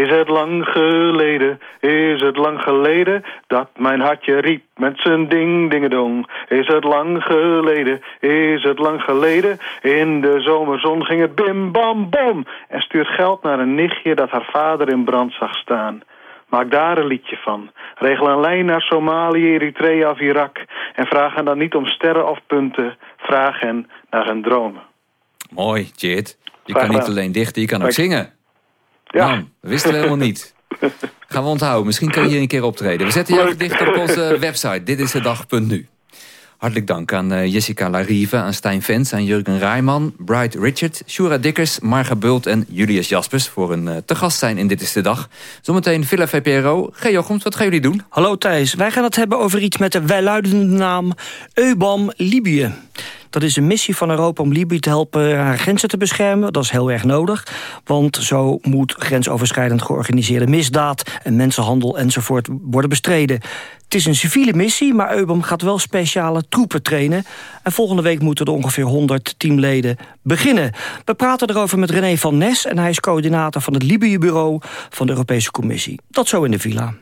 Is het lang geleden, is het lang geleden dat mijn hartje riep met zijn ding dingedong. Is het lang geleden, is het lang geleden, in de zomerzon ging het bim bam bom. En stuurt geld naar een nichtje dat haar vader in brand zag staan. Maak daar een liedje van. Regel een lijn naar Somalië, Eritrea of Irak. En vraag hen dan niet om sterren of punten. Vraag hen naar hun dromen. Mooi, Jit. Je kan niet alleen dichten, je kan ook zingen. Ja. Man, dat wisten we helemaal niet. Gaan we onthouden. Misschien kan je hier een keer optreden. We zetten jouw gedicht op onze website. Dit is de dag.nu. Hartelijk dank aan uh, Jessica Larive, aan Stijn Vens, aan Jurgen Rijman, Bright Richard, Shura Dikkers, Marga Bult en Julius Jaspers voor een uh, te gast zijn in Dit is de Dag. Zometeen Villa VPRO. G. Jochems, wat gaan jullie doen? Hallo Thijs, wij gaan het hebben over iets met de welluidende naam EUBAM Libië. Dat is een missie van Europa om Libië te helpen haar grenzen te beschermen. Dat is heel erg nodig, want zo moet grensoverschrijdend georganiseerde misdaad... en mensenhandel enzovoort worden bestreden. Het is een civiele missie, maar EUBAM gaat wel speciale troepen trainen. En volgende week moeten er ongeveer 100 teamleden beginnen. We praten erover met René van Nes... en hij is coördinator van het Libië-bureau van de Europese Commissie. Dat zo in de villa.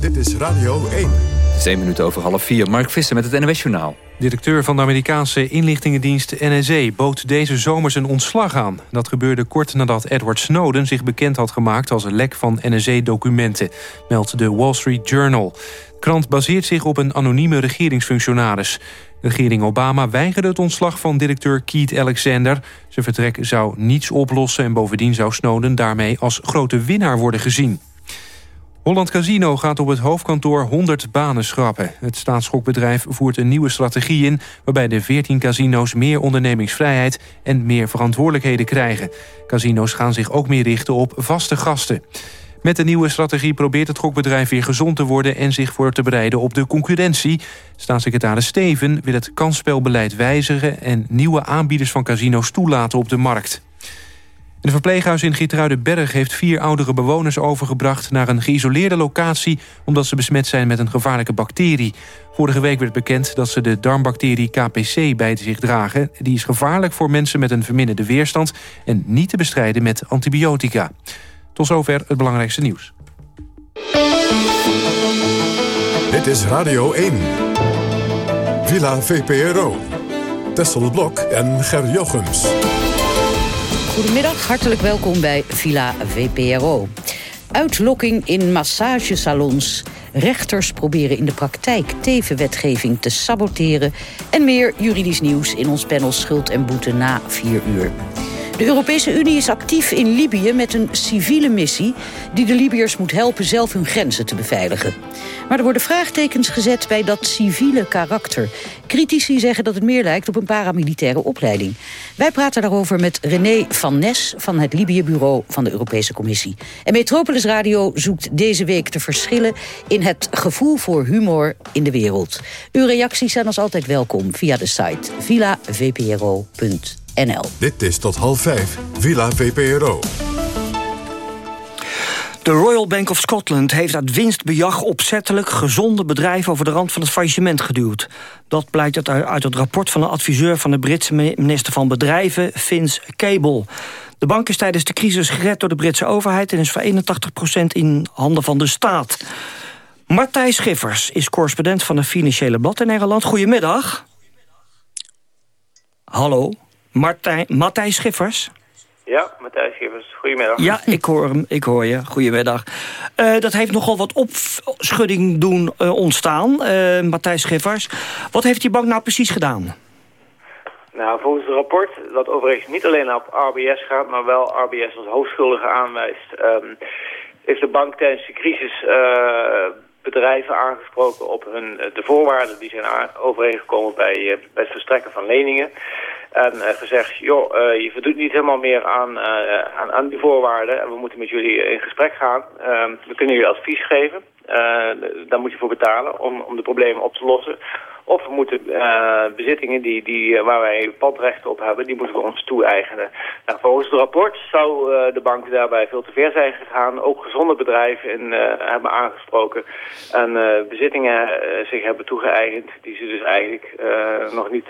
Dit is Radio 1. 7 minuten over half vier. Mark Visser met het NOS-journaal. Directeur van de Amerikaanse inlichtingendienst NSA bood deze zomer zijn ontslag aan. Dat gebeurde kort nadat Edward Snowden zich bekend had gemaakt... als een lek van NSA-documenten, meldt de Wall Street Journal. De krant baseert zich op een anonieme regeringsfunctionaris. De regering Obama weigerde het ontslag van directeur Keith Alexander. Zijn vertrek zou niets oplossen en bovendien zou Snowden daarmee als grote winnaar worden gezien. Holland Casino gaat op het hoofdkantoor 100 banen schrappen. Het staatsschokbedrijf voert een nieuwe strategie in... waarbij de 14 casino's meer ondernemingsvrijheid en meer verantwoordelijkheden krijgen. Casino's gaan zich ook meer richten op vaste gasten. Met de nieuwe strategie probeert het gokbedrijf weer gezond te worden... en zich voor te bereiden op de concurrentie. Staatssecretaris Steven wil het kansspelbeleid wijzigen... en nieuwe aanbieders van casino's toelaten op de markt. Een verpleeghuis in Gitruidenberg heeft vier oudere bewoners overgebracht... naar een geïsoleerde locatie omdat ze besmet zijn met een gevaarlijke bacterie. Vorige week werd bekend dat ze de darmbacterie KPC bij zich dragen. Die is gevaarlijk voor mensen met een verminderde weerstand... en niet te bestrijden met antibiotica. Tot zover het belangrijkste nieuws. Dit is Radio 1. Villa VPRO. Tessel Blok en Ger Jochems. Goedemiddag, hartelijk welkom bij Villa VPRO. Uitlokking in massagesalons. Rechters proberen in de praktijk tevenwetgeving te saboteren... en meer juridisch nieuws in ons panel Schuld en Boete na 4 uur. De Europese Unie is actief in Libië met een civiele missie... die de Libiërs moet helpen zelf hun grenzen te beveiligen. Maar er worden vraagtekens gezet bij dat civiele karakter. Critici zeggen dat het meer lijkt op een paramilitaire opleiding. Wij praten daarover met René van Nes van het Libië-bureau van de Europese Commissie. En Metropolis Radio zoekt deze week de verschillen... in het gevoel voor humor in de wereld. Uw reacties zijn als altijd welkom via de site villavpro.nl. Dit is tot half vijf, Villa VPRO. De Royal Bank of Scotland heeft uit winstbejag opzettelijk gezonde bedrijven over de rand van het faillissement geduwd. Dat blijkt uit het rapport van de adviseur van de Britse minister van Bedrijven, Vince Cable. De bank is tijdens de crisis gered door de Britse overheid en is voor 81% in handen van de staat. Martijn Schiffers is correspondent van de Financiële Blad in Nederland. Goedemiddag. Hallo, Martijn, Matthijs Schiffers. Ja, Matthijs Schippers. Goedemiddag. Ja, ik hoor hem. Ik hoor je. Goedemiddag. Uh, dat heeft nogal wat opschudding doen uh, ontstaan, uh, Matthijs Schiffers. Wat heeft die bank nou precies gedaan? Nou, volgens het rapport, dat overigens niet alleen op RBS gaat... maar wel RBS als hoofdschuldige aanwijst... Um, heeft de bank tijdens de crisis bedrijven aangesproken op hun, de voorwaarden... die zijn overeengekomen bij, bij het verstrekken van leningen... En uh, gezegd, joh, uh, je voldoet niet helemaal meer aan, uh, aan, aan, die voorwaarden. En we moeten met jullie in gesprek gaan. Ehm, we kunnen jullie advies geven. daar moet je voor betalen om, om de problemen op te lossen. Of we moeten uh, bezittingen die, die, waar wij padrechten op hebben, die moeten we ons toe-eigenen. Nou, volgens het rapport zou uh, de bank daarbij veel te ver zijn gegaan. Ook gezonde bedrijven in, hebben aangesproken. En bezittingen zich hebben toegeëigend die ze dus eigenlijk nog niet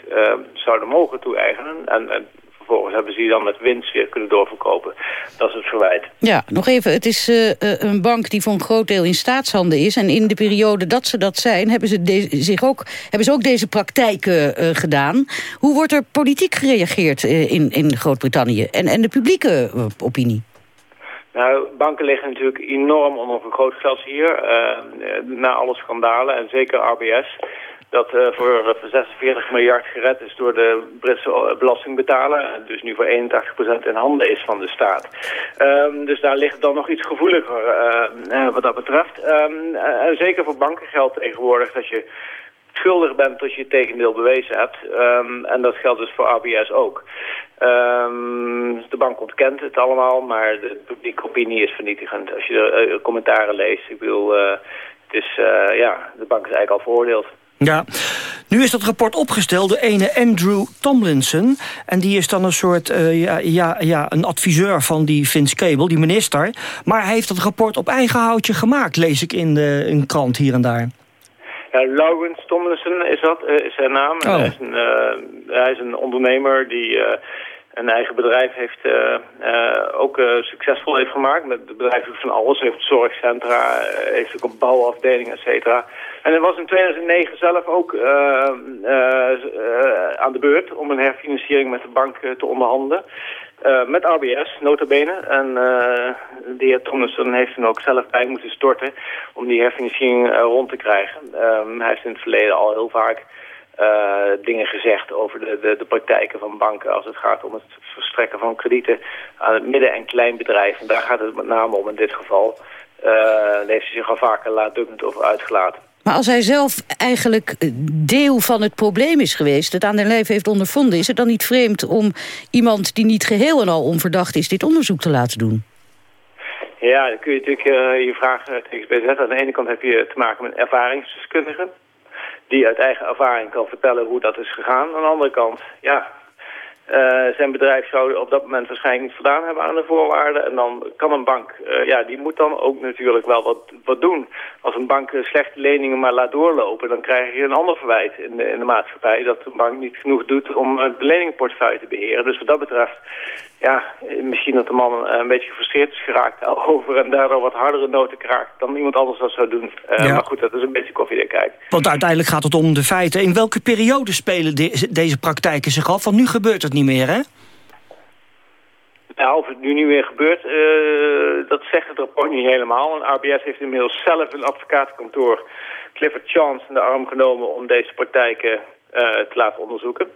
zouden mogen toe-eigenen. En Vervolgens hebben ze die dan met winst weer kunnen doorverkopen. Dat is het verwijt. Ja, nog even. Het is uh, een bank die voor een groot deel in staatshanden is. En in de periode dat ze dat zijn, hebben ze, zich ook, hebben ze ook deze praktijken uh, gedaan. Hoe wordt er politiek gereageerd in, in Groot-Brittannië? En, en de publieke opinie? Nou, banken liggen natuurlijk enorm onder vergrootglas hier. na alle schandalen en zeker RBS dat uh, voor 46 miljard gered is door de Britse belastingbetaler. En dus nu voor 81% in handen is van de staat. Um, dus daar ligt dan nog iets gevoeliger uh, wat dat betreft. Um, en zeker voor banken geldt tegenwoordig dat je schuldig bent tot je het tegendeel bewezen hebt. Um, en dat geldt dus voor ABS ook. de bank ontkent het allemaal, maar de publieke opinie is vernietigend. Als je de commentaren leest, ik bedoel, het is, ja, de bank is eigenlijk al veroordeeld. Ja, nu is dat rapport opgesteld door ene Andrew Tomlinson. En die is dan een soort, uh, ja, ja, ja, een adviseur van die Vince Cable, die minister. Maar hij heeft dat rapport op eigen houtje gemaakt, lees ik in de in krant hier en daar. Ja, Lawrence Tomlinson is dat, uh, is zijn naam. Oh. Hij, is een, uh, hij is een ondernemer die een eigen bedrijf heeft, uh, uh, ook uh, succesvol heeft gemaakt. Met het bedrijf van alles, heeft zorgcentra, heeft ook een bouwafdeling, et cetera. En hij was in 2009 zelf ook aan de beurt om een herfinanciering met de bank te onderhandelen. met RBS, notabene. En de heer Thomason heeft hem ook zelf bij moeten storten om die herfinanciering rond te krijgen. hij heeft in het verleden al heel vaak uh, dingen gezegd over de, de, de, praktijken van banken als het gaat om het verstrekken van kredieten aan het midden- en kleinbedrijf. En daar gaat het met name om in dit geval. Uh, daar heeft hij zich al vaker laatdunkend over uitgelaten. Maar als hij zelf eigenlijk deel van het probleem is geweest... het aan de lijf heeft ondervonden... is het dan niet vreemd om iemand die niet geheel en al onverdacht is... dit onderzoek te laten doen? Ja, dan kun je natuurlijk uh, je vraag tegen BZ. Aan de ene kant heb je te maken met ervaringsdeskundigen die uit eigen ervaring kan vertellen hoe dat is gegaan. Aan de andere kant, ja, uh, zijn bedrijf zou op dat moment waarschijnlijk niet voldaan hebben aan de voorwaarden. En dan kan een bank, uh, ja, die moet dan ook natuurlijk wel wat, wat doen. Als een bank slechte leningen maar laat doorlopen, dan krijg je een ander verwijt in de, in de maatschappij. Dat een bank niet genoeg doet om de leningportefeuille te beheren. Dus wat dat betreft, ja, misschien dat de man een beetje gefrustreerd is geraakt over en daardoor wat hardere noten kraakt dan iemand anders dat zou doen. Uh, ja. Maar goed, dat is een beetje koffiedik kijken. Want uiteindelijk gaat het om de feiten. In welke periode spelen de, deze praktijken zich af? Want nu gebeurt het niet meer, hè? Ja, of het nu niet meer gebeurt, uh, dat zegt het rapport niet helemaal. En RBS heeft inmiddels zelf een advocatenkantoor, Clifford Chance, in de arm genomen om deze praktijken te laten onderzoeken.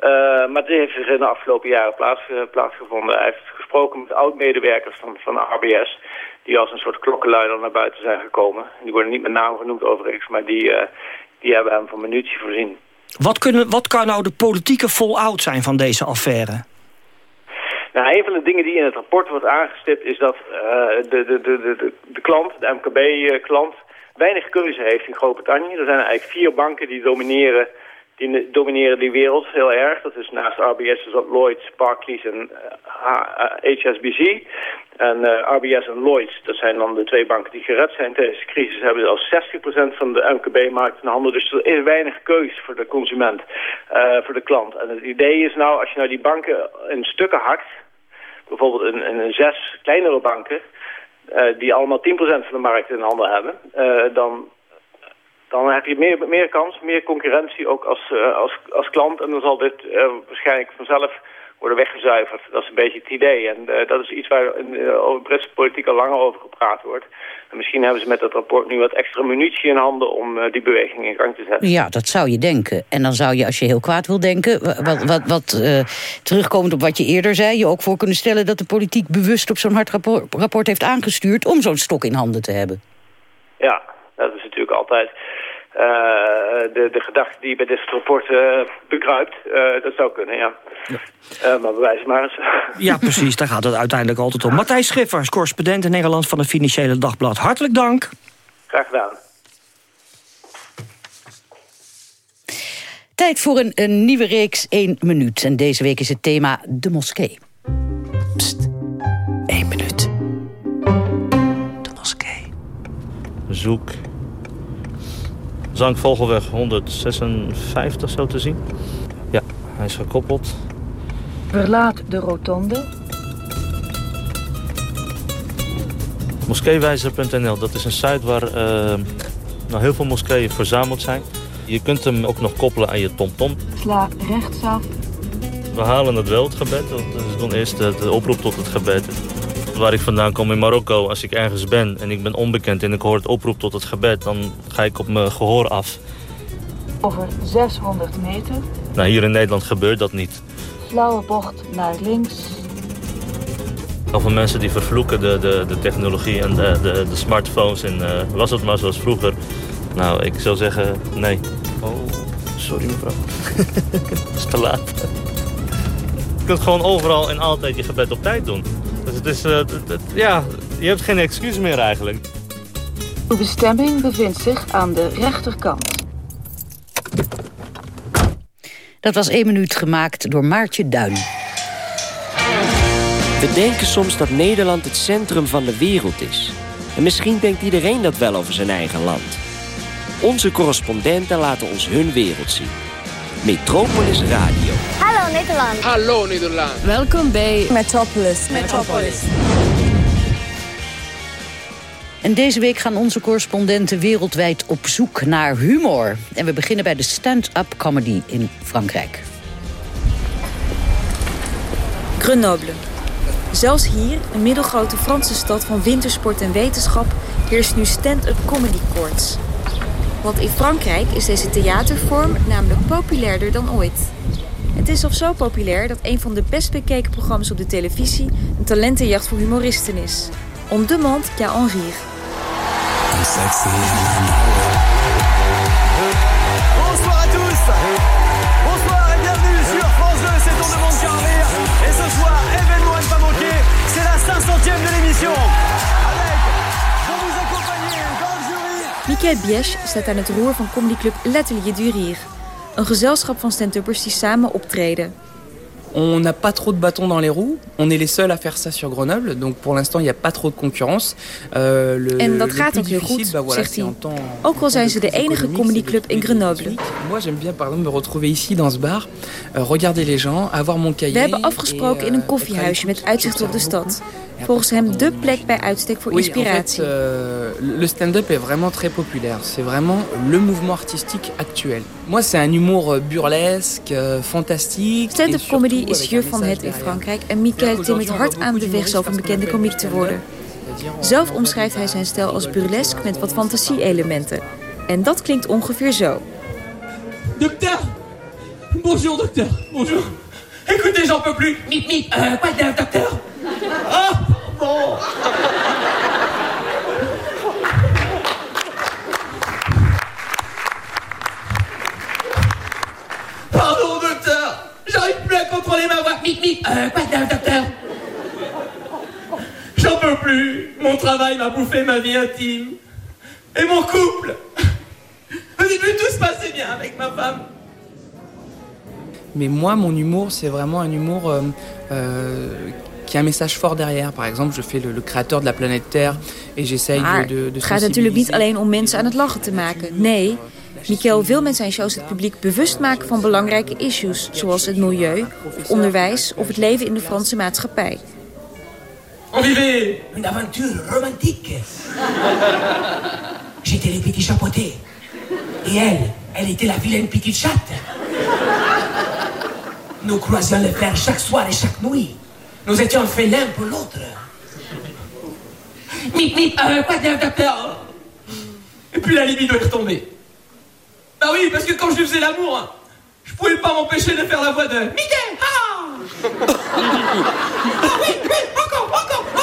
Uh, maar dit heeft zich in de afgelopen jaren plaats, plaatsgevonden. Hij heeft gesproken met oud-medewerkers van, van RBS... die als een soort klokkenluider naar buiten zijn gekomen. Die worden niet met naam genoemd overigens, maar die, die hebben hem van munitie voorzien. Wat, kunnen, wat kan nou de politieke fallout zijn van deze affaire? Nou, een van de dingen die in het rapport wordt aangestipt... is dat uh, de, de, de, de, de klant, de MKB-klant... weinig keuze heeft in Groot-Brittannië. Er zijn eigenlijk vier banken die domineren die domineren die wereld heel erg. Dat is naast RBS Lloyds, Barclays en HSBC. En uh, RBS en Lloyds, dat zijn dan de twee banken die gered zijn tijdens de crisis, hebben al 60% van de MKB-markt in handen. Dus er is weinig keus voor de consument, voor de klant. En het idee is nou, als je nou die banken in stukken hakt, bijvoorbeeld een zes kleinere banken, die allemaal 10% van de markt in handen hebben, dan dan heb je meer, meer kans, meer concurrentie ook als, uh, als, als klant. En dan zal dit uh, waarschijnlijk vanzelf worden weggezuiverd. Dat is een beetje het idee. En uh, dat is iets waar in de Britse politiek al langer over gepraat wordt. En misschien hebben ze met dat rapport nu wat extra munitie in handen om die beweging in gang te zetten. Ja, dat zou je denken. En dan zou je, als je heel kwaad wil denken, wat, wat, wat terugkomend op wat je eerder zei, je ook voor kunnen stellen dat de politiek bewust op zo'n hard rapport, rapport heeft aangestuurd om zo'n stok in handen te hebben. Ja, dat is natuurlijk altijd de, de gedachte die bij dit rapport uh, bekruipt. Uh, dat zou kunnen, ja. ja. maar bewijs maar eens. ja, precies. Daar gaat het uiteindelijk altijd om. Matthijs Schiffers, correspondent in Nederland van het Financiële Dagblad. Hartelijk dank. Graag gedaan. Tijd voor een, een nieuwe reeks 1 minuut. En deze week is het thema de moskee. Pst, 1 minuut. De moskee. Zoek Zangvogelweg 156 zo te zien. Ja, hij is gekoppeld. Verlaat de rotonde. Moskeewijzer.nl, dat is een site waar uh, nou, heel veel moskeeën verzameld zijn. Je kunt hem ook nog koppelen aan je TomTom. Sla rechtsaf. We halen het wel, het gebed. We doen eerst de oproep tot het gebed. Waar ik vandaan kom in Marokko, als ik ergens ben en ik ben onbekend... en ik hoor het oproep tot het gebed, dan ga ik op mijn gehoor af. Over 600 meter. Nou, hier in Nederland gebeurt dat niet. Flauwe bocht naar links. Heel veel mensen die vervloeken de, de, de technologie en de, de, de smartphones. En uh, was het maar zoals vroeger. Nou, ik zou zeggen nee. Oh, sorry mevrouw. Het is te laat. Je kunt gewoon overal en altijd je gebed op tijd doen. Dus het is, uh, het, het, ja, je hebt geen excuus meer eigenlijk. Uw bestemming bevindt zich aan de rechterkant. Dat was één minuut gemaakt door Maartje Duin. We denken soms dat Nederland het centrum van de wereld is. En misschien denkt iedereen dat wel over zijn eigen land. Onze correspondenten laten ons hun wereld zien. Metropolis Radio. Hallo Nederland. Hallo Nederland. Welkom bij Metropolis. Metropolis. En deze week gaan onze correspondenten wereldwijd op zoek naar humor. En we beginnen bij de stand-up comedy in Frankrijk. Grenoble. Zelfs hier, een middelgrote Franse stad van wintersport en wetenschap... heerst nu stand-up comedy koorts. Want in Frankrijk is deze theatervorm namelijk populairder dan ooit. Het is of zo populair dat een van de best bekeken programma's op de televisie... een talentenjacht voor humoristen is. On demande qu'à en rire. Bonsoir à tous Bonsoir et bienvenue sur France 2, c'est On demande qu'à en rire. Et ce soir, événement à ne pas manquer, c'est la 500e de l'émission. Avec, pour vous accompagner dans le jury... Michael Biesch staat aan het roer van comedyclub L'Atelier du Rire. Een gezelschap van stand-uppers die samen optreden. On n'a pas trop de bâtons dans les roues. On est les seuls à faire ça sur Grenoble. Donc pour l'instant, il n'y a pas trop de concurrence. Euh, le, en dat gaat ook heel goed, bah voilà, zegt hij. temps- Ook al zijn ze de enige comedyclub in Grenoble. Moi, j'aime bien, par exemple, me retrouver ici dans ce bar, euh, regarder les gens, avoir mon cahier. We hebben afgesproken in een euh, koffiehuisje met uitzicht op de stad. Volgens hem dé plek bij uitstek voor inspiratie. euh, le stand-up est vraiment très populaire. C'est vraiment le mouvement artistique actuel. Moi, c'est un humour euh, burlesque, euh, fantastique. Stand-up comedy is un van het in. Frankrijk en Michael timmert hard aan de weg zo van bekende komiek te worden. Zelf omschrijft hij zijn stijl als burlesque met wat fantasie-elementen. En dat klinkt ongeveer zo. Docteur Bonjour, docteur. Bonjour. Écoutez, j'en peux plus. Mip, mip. Euh, quoi de docteur Ah, bon. Pardon, docteur. J'arrive plus à contrôler ma voix. Mip, mip. Euh, quoi de docteur J'en peux plus. Mon travail m'a bouffé ma vie intime. Et mon couple. Au début, tout se passait bien avec ma femme. Mais moi, mon humour, c'est vraiment un humour euh, euh, qui a un message fort derrière. Par exemple, je fais le, le créateur de la planète Terre et j'essaye de, de, de het gaat natuurlijk niet sensibiliser. alleen om mensen aan het lachen te maken. Nee, Michael wil met zijn shows het publiek bewust maken van belangrijke issues... zoals het milieu, het onderwijs of het leven in de Franse maatschappij. On vivait une aventure romantique. J'étais le petit chapeauté. Et elle, elle était la vilaine petite chatte. Nous croisions le fer chaque soir et chaque nuit. Nous étions faits l'un pour l'autre. Mip, mip, euh, quoi de docteur Et puis la libido est retombée. Bah oui, parce que quand je faisais l'amour, je pouvais pas m'empêcher de faire la voix de Mickey Ah Ah oui, oui, encore, encore, bon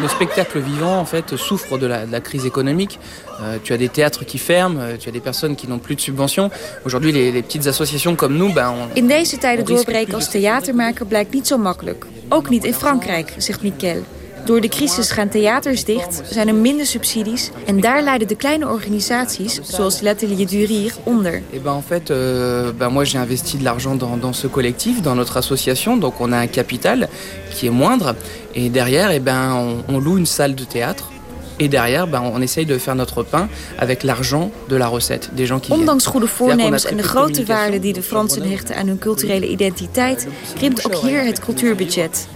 Le spectacle vivant, en fait, souffre de la, de la crise économique. Euh, tu as des théâtres qui ferment, euh, tu as des personnes qui n'ont plus de subventions. Aujourd'hui, les, les petites associations comme nous, ben, on, In deze tijden doorbreken als theatermaker blijkt niet zo makkelijk. Ook niet in Frankrijk, zegt Michael. Door de crisis gaan theaters dicht, zijn er minder subsidies... en daar lijden de kleine organisaties, zoals l'Atelier du Rire, onder. Et ben en fait, euh, ben moi j'ai investi de l'argent dans, dans ce collectif, dans notre association, donc on a un capital qui est moindre. Et derrière, et ben on, on loue une salle de théâtre Et derrière, ben, on essaye de faire notre pain avec l'argent de la recette. Des gens qui Ondanks goede voornemens en de grote waarde die de Fransen hechten aan hun culturele identiteit, krimpt ook hier het cultuurbudget.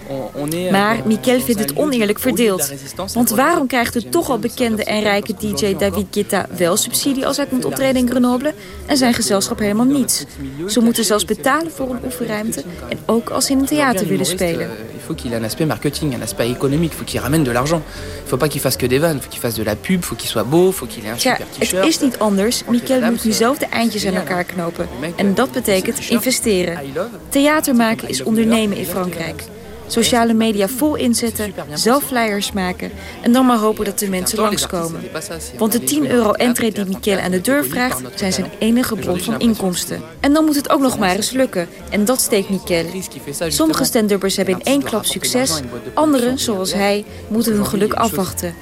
Maar Mikel vindt het oneerlijk verdeeld. Want waarom krijgt de toch al bekende en rijke DJ David Guetta wel subsidie als hij komt optreden in Grenoble en zijn gezelschap helemaal niets? Ze moeten zelfs betalen voor een oefenruimte en ook als ze in een theater willen spelen. Faut qu'il ait un aspect marketing, un aspect économique. Faut qu'il ramène de l'argent. Il faut pas qu'il fasse que des vannes. Faut qu'il fasse de la pub. Faut qu'il soit beau. Faut qu'il ait un super het t-shirt. is niet anders. Mikel moet nu zelf de eindjes aan elkaar knopen. En dat betekent investeren. Theater maken is ondernemen in Frankrijk. Sociale media vol inzetten, zelf flyers maken... en dan maar hopen dat de mensen langskomen. Want de 10 euro entree die Mikel aan de deur vraagt... zijn zijn enige bron van inkomsten. En dan moet het ook nog maar eens lukken. En dat steekt Mikel. Sommige stand-uppers hebben in één klap succes. Anderen, zoals hij, moeten hun geluk afwachten.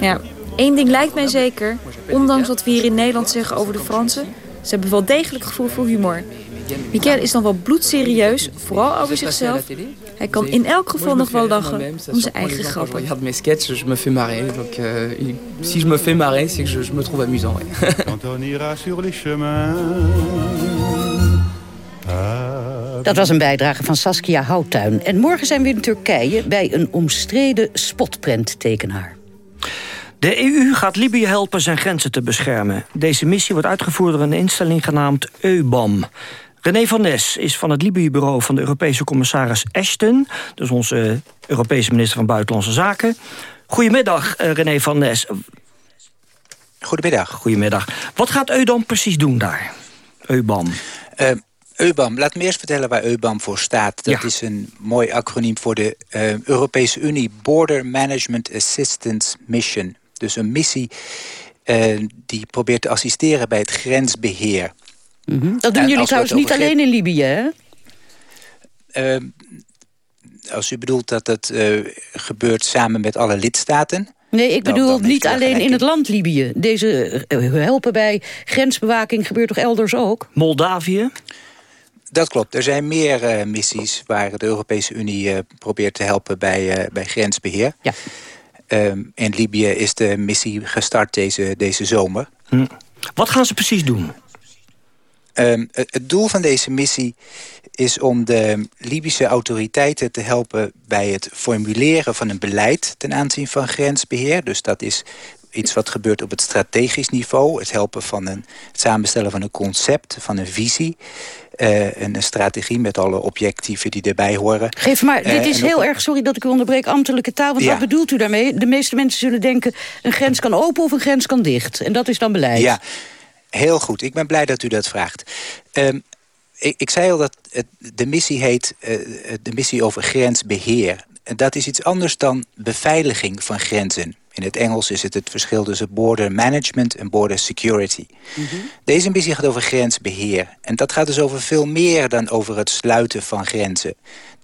Ja, één ding lijkt mij zeker. Ondanks wat we hier in Nederland zeggen over de Fransen... ze hebben wel degelijk gevoel voor humor. Mikel is dan wel bloedserieus, vooral over zichzelf. Hij kan in elk geval nog wel lachen om zijn eigen grappen. regarde mes sketchs, je me fais marrer. Donc, euh, si je me fais marrer, c'est que je, me trouve amusant. ouais. Quand on ira sur les chemins. Dat was een bijdrage van Saskia Houttuin. En morgen zijn we in Turkije bij een omstreden spotprenttekenaar. De EU gaat Libië helpen zijn grenzen te beschermen. Deze missie wordt uitgevoerd door een instelling genaamd EUBAM. René van Nes is van het Libië-bureau van de Europese commissaris Ashton... dus onze Europese minister van Buitenlandse Zaken. Goedemiddag, eh, René van Nes. Goedemiddag. Goedemiddag. Wat gaat EUBAM precies doen daar? EUBAM. Uh, EUBAM, laat me eerst vertellen waar EUBAM voor staat. Dat is een mooi acroniem voor de uh, Europese Unie Border Management Assistance Mission. Dus een missie uh, die probeert te assisteren bij het grensbeheer. Mm -hmm. Dat doen en jullie trouwens niet alleen in Libië, hè? Uh, als u bedoelt dat het uh, gebeurt samen met alle lidstaten... Nee, ik bedoel dan, dan niet alleen in het land Libië. Deze uh, helpen bij grensbewaking gebeurt toch elders ook? Moldavië? Dat klopt. Er zijn meer uh, missies waar de Europese Unie uh, probeert te helpen bij, bij grensbeheer. Ja. Um, in Libië is de missie gestart deze, deze zomer. Hm. Wat gaan ze precies doen? Um, het doel van deze missie is om de Libische autoriteiten te helpen... bij het formuleren van een beleid ten aanzien van grensbeheer. Dus dat is iets wat gebeurt op het strategisch niveau. Het helpen van een, het samenstellen van een concept, van een visie... Uh, en een strategie met alle objectieven die erbij horen. Geef maar, dit uh, is heel ook... erg, sorry dat ik u onderbreek, ambtelijke taal. Want ja. wat bedoelt u daarmee? De meeste mensen zullen denken... een grens kan open of een grens kan dicht. En dat is dan beleid. Ja, heel goed. Ik ben blij dat u dat vraagt. Um, ik, ik, zei al dat het, de missie heet uh, de missie over grensbeheer. En dat is iets anders dan beveiliging van grenzen. In het Engels is het het verschil tussen border management en border security. Mm -hmm. Deze missie gaat over grensbeheer. En dat gaat dus over veel meer dan over het sluiten van grenzen.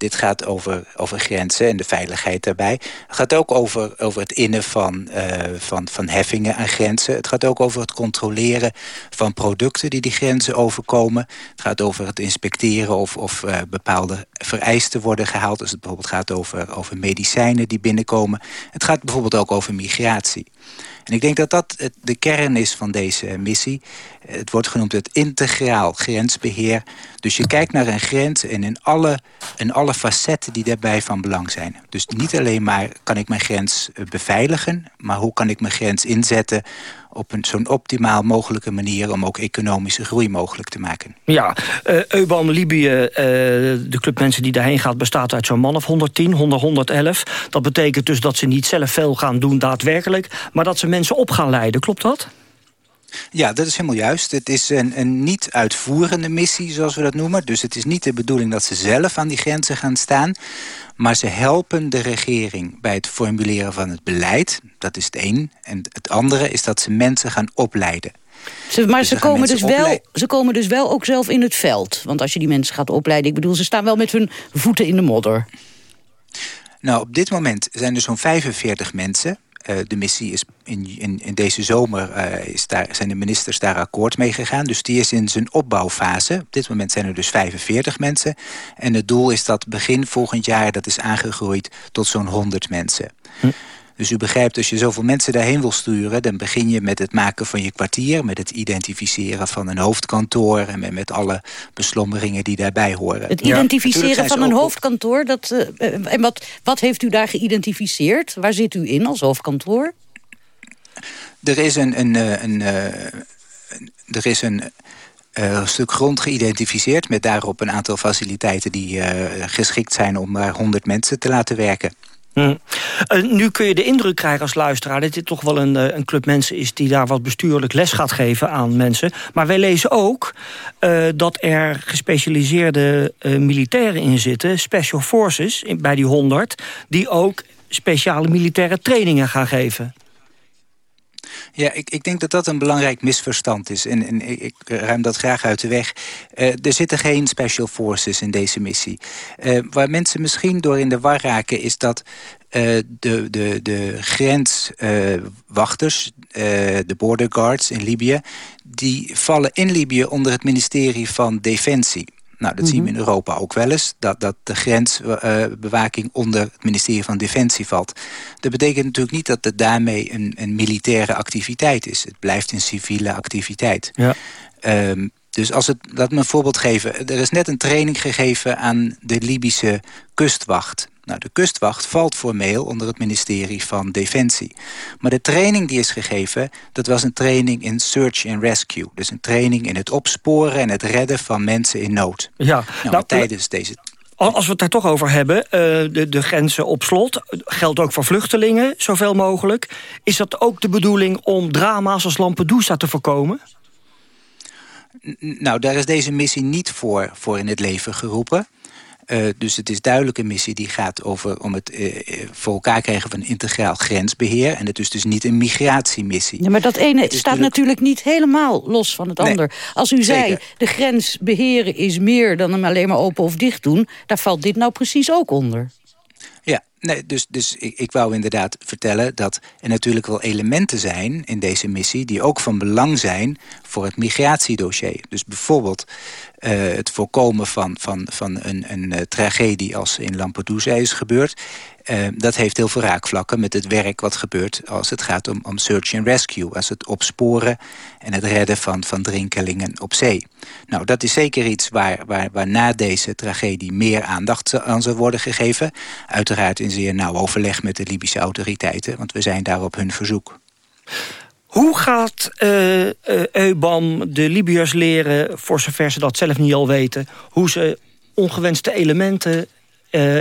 Dit gaat over, over grenzen en de veiligheid daarbij. Het gaat ook over, over het innen van, uh, van, van heffingen aan grenzen. Het gaat ook over het controleren van producten die die grenzen overkomen. Het gaat over het inspecteren of, of uh, bepaalde vereisten worden gehaald. Als het bijvoorbeeld gaat over, over medicijnen die binnenkomen. Het gaat bijvoorbeeld ook over migratie. En ik denk dat dat de kern is van deze missie. Het wordt genoemd het integraal grensbeheer. Dus je kijkt naar een grens en in alle, in alle facetten die daarbij van belang zijn. Dus niet alleen maar kan ik mijn grens beveiligen... maar hoe kan ik mijn grens inzetten op een zo'n optimaal mogelijke manier... om ook economische groei mogelijk te maken. Ja, uh, EUBAM Libië, uh, de club mensen die daarheen gaat... bestaat uit zo'n man of 110, 100, 111. Dat betekent dus dat ze niet zelf veel gaan doen daadwerkelijk... maar dat ze mensen op gaan leiden, klopt dat? Ja, dat is helemaal juist. Het is een, een niet uitvoerende missie, zoals we dat noemen. Dus het is niet de bedoeling dat ze zelf aan die grenzen gaan staan. Maar ze helpen de regering bij het formuleren van het beleid. Dat is het één. En het andere is dat ze mensen gaan opleiden. Ze, maar dus ze, komen dus wel, ze komen dus wel ook zelf in het veld. Want als je die mensen gaat opleiden... ik bedoel, ze staan wel met hun voeten in de modder. Nou, op dit moment zijn er zo'n 45 mensen... Uh, de missie is in, in, deze zomer uh, is daar, zijn de ministers daar akkoord mee gegaan. Dus die is in zijn opbouwfase. Op dit moment zijn er dus 45 mensen. En het doel is dat begin volgend jaar dat is aangegroeid tot zo'n 100 mensen. Hm. Dus u begrijpt, als je zoveel mensen daarheen wil sturen... dan begin je met het maken van je kwartier... met het identificeren van een hoofdkantoor... en met alle beslommeringen die daarbij horen. Het identificeren van een hoofdkantoor, dat, uh, en wat, wat heeft u daar geïdentificeerd? Waar zit u in als hoofdkantoor? Er is een, een, een, een er is een uh, stuk grond geïdentificeerd... met daarop een aantal faciliteiten die uh, geschikt zijn om maar 100 mensen te laten werken. Hm. Nu kun je de indruk krijgen als luisteraar... dat dit toch wel een, een, club mensen is die daar wat bestuurlijk les gaat geven aan mensen. Maar wij lezen ook dat er gespecialiseerde militairen in zitten... special forces bij die 100... die ook speciale militaire trainingen gaan geven. Ja, ik, ik denk dat dat een belangrijk misverstand is. En, en ik, ruim dat graag uit de weg. Uh, er zitten geen special forces in deze missie. Uh, waar mensen misschien door in de war raken... is dat uh, de, de, de grenswachters, de border guards in Libië... die vallen in Libië onder het ministerie van Defensie. Nou, dat zien we in mhm. Europa ook wel eens. Dat, dat de grensbewaking uh, onder het ministerie van Defensie valt. Dat betekent natuurlijk niet dat het daarmee een, een militaire activiteit is. Het blijft een civiele activiteit. Ja. Um, dus als het, laat me een voorbeeld geven. Er is net een training gegeven aan de Libische kustwacht. Nou, de kustwacht valt formeel onder het ministerie van Defensie. Maar de training die is gegeven, dat was een training in search and rescue. Dus een training in het opsporen en het redden van mensen in nood. Ja, nou, nou tijdens deze als we het daar toch over hebben, eh, de, de grenzen op slot... geldt ook voor vluchtelingen, zoveel mogelijk. Is dat ook de bedoeling om drama's als Lampedusa te voorkomen? Nou, daar is deze missie niet voor, voor in het leven geroepen. Uh, dus het is duidelijk een missie die gaat over om het uh, voor elkaar krijgen van integraal grensbeheer. En het is dus niet een migratiemissie. Ja, maar dat ene staat natuurlijk... niet helemaal los van het nee, ander. Als u zei, de grens beheren is meer dan hem alleen maar open of dicht doen... daar valt dit nou precies ook onder. Nee, dus, dus ik, ik wou inderdaad vertellen dat er natuurlijk wel elementen zijn in deze missie... die ook van belang zijn voor het migratiedossier. Dus bijvoorbeeld uh, het voorkomen van, van, van een, een uh, tragedie als in Lampedusa is gebeurd. Uh, dat heeft heel veel raakvlakken met het werk wat gebeurt als het gaat om, om search and rescue. Als het opsporen en het redden van, van drinkelingen op zee. Nou, dat is zeker iets waar, waar, waar na deze tragedie meer aandacht aan zal worden gegeven. Uiteraard in zeer nauw overleg met de Libische autoriteiten, want we zijn daar op hun verzoek. Hoe gaat uh, uh, EUBAM de Libiërs leren, voor zover ze dat zelf niet al weten... hoe ze ongewenste elementen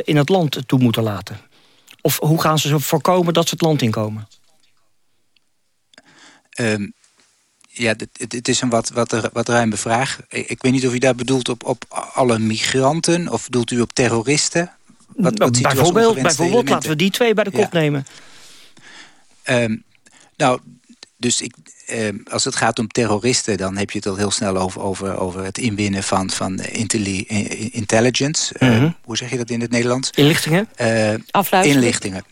in het land toe moeten laten? Of hoe gaan ze voorkomen dat ze het land inkomen? Um, ja, het, het, is een wat, wat, wat ruime vraag. Ik, weet niet of u daar bedoelt op, op alle migranten... of doelt u op terroristen? Wat, wat bijvoorbeeld, bijvoorbeeld laten we die twee bij de kop ja. nemen. Um, nou, dus ik, eh, als het gaat om terroristen... dan heb je het al heel snel over, over, over het inwinnen van, van intelligence. Mm -hmm. uh, hoe zeg je dat in het Nederlands? Inlichtingen? Uh, Afluisteren? Inlichtingen.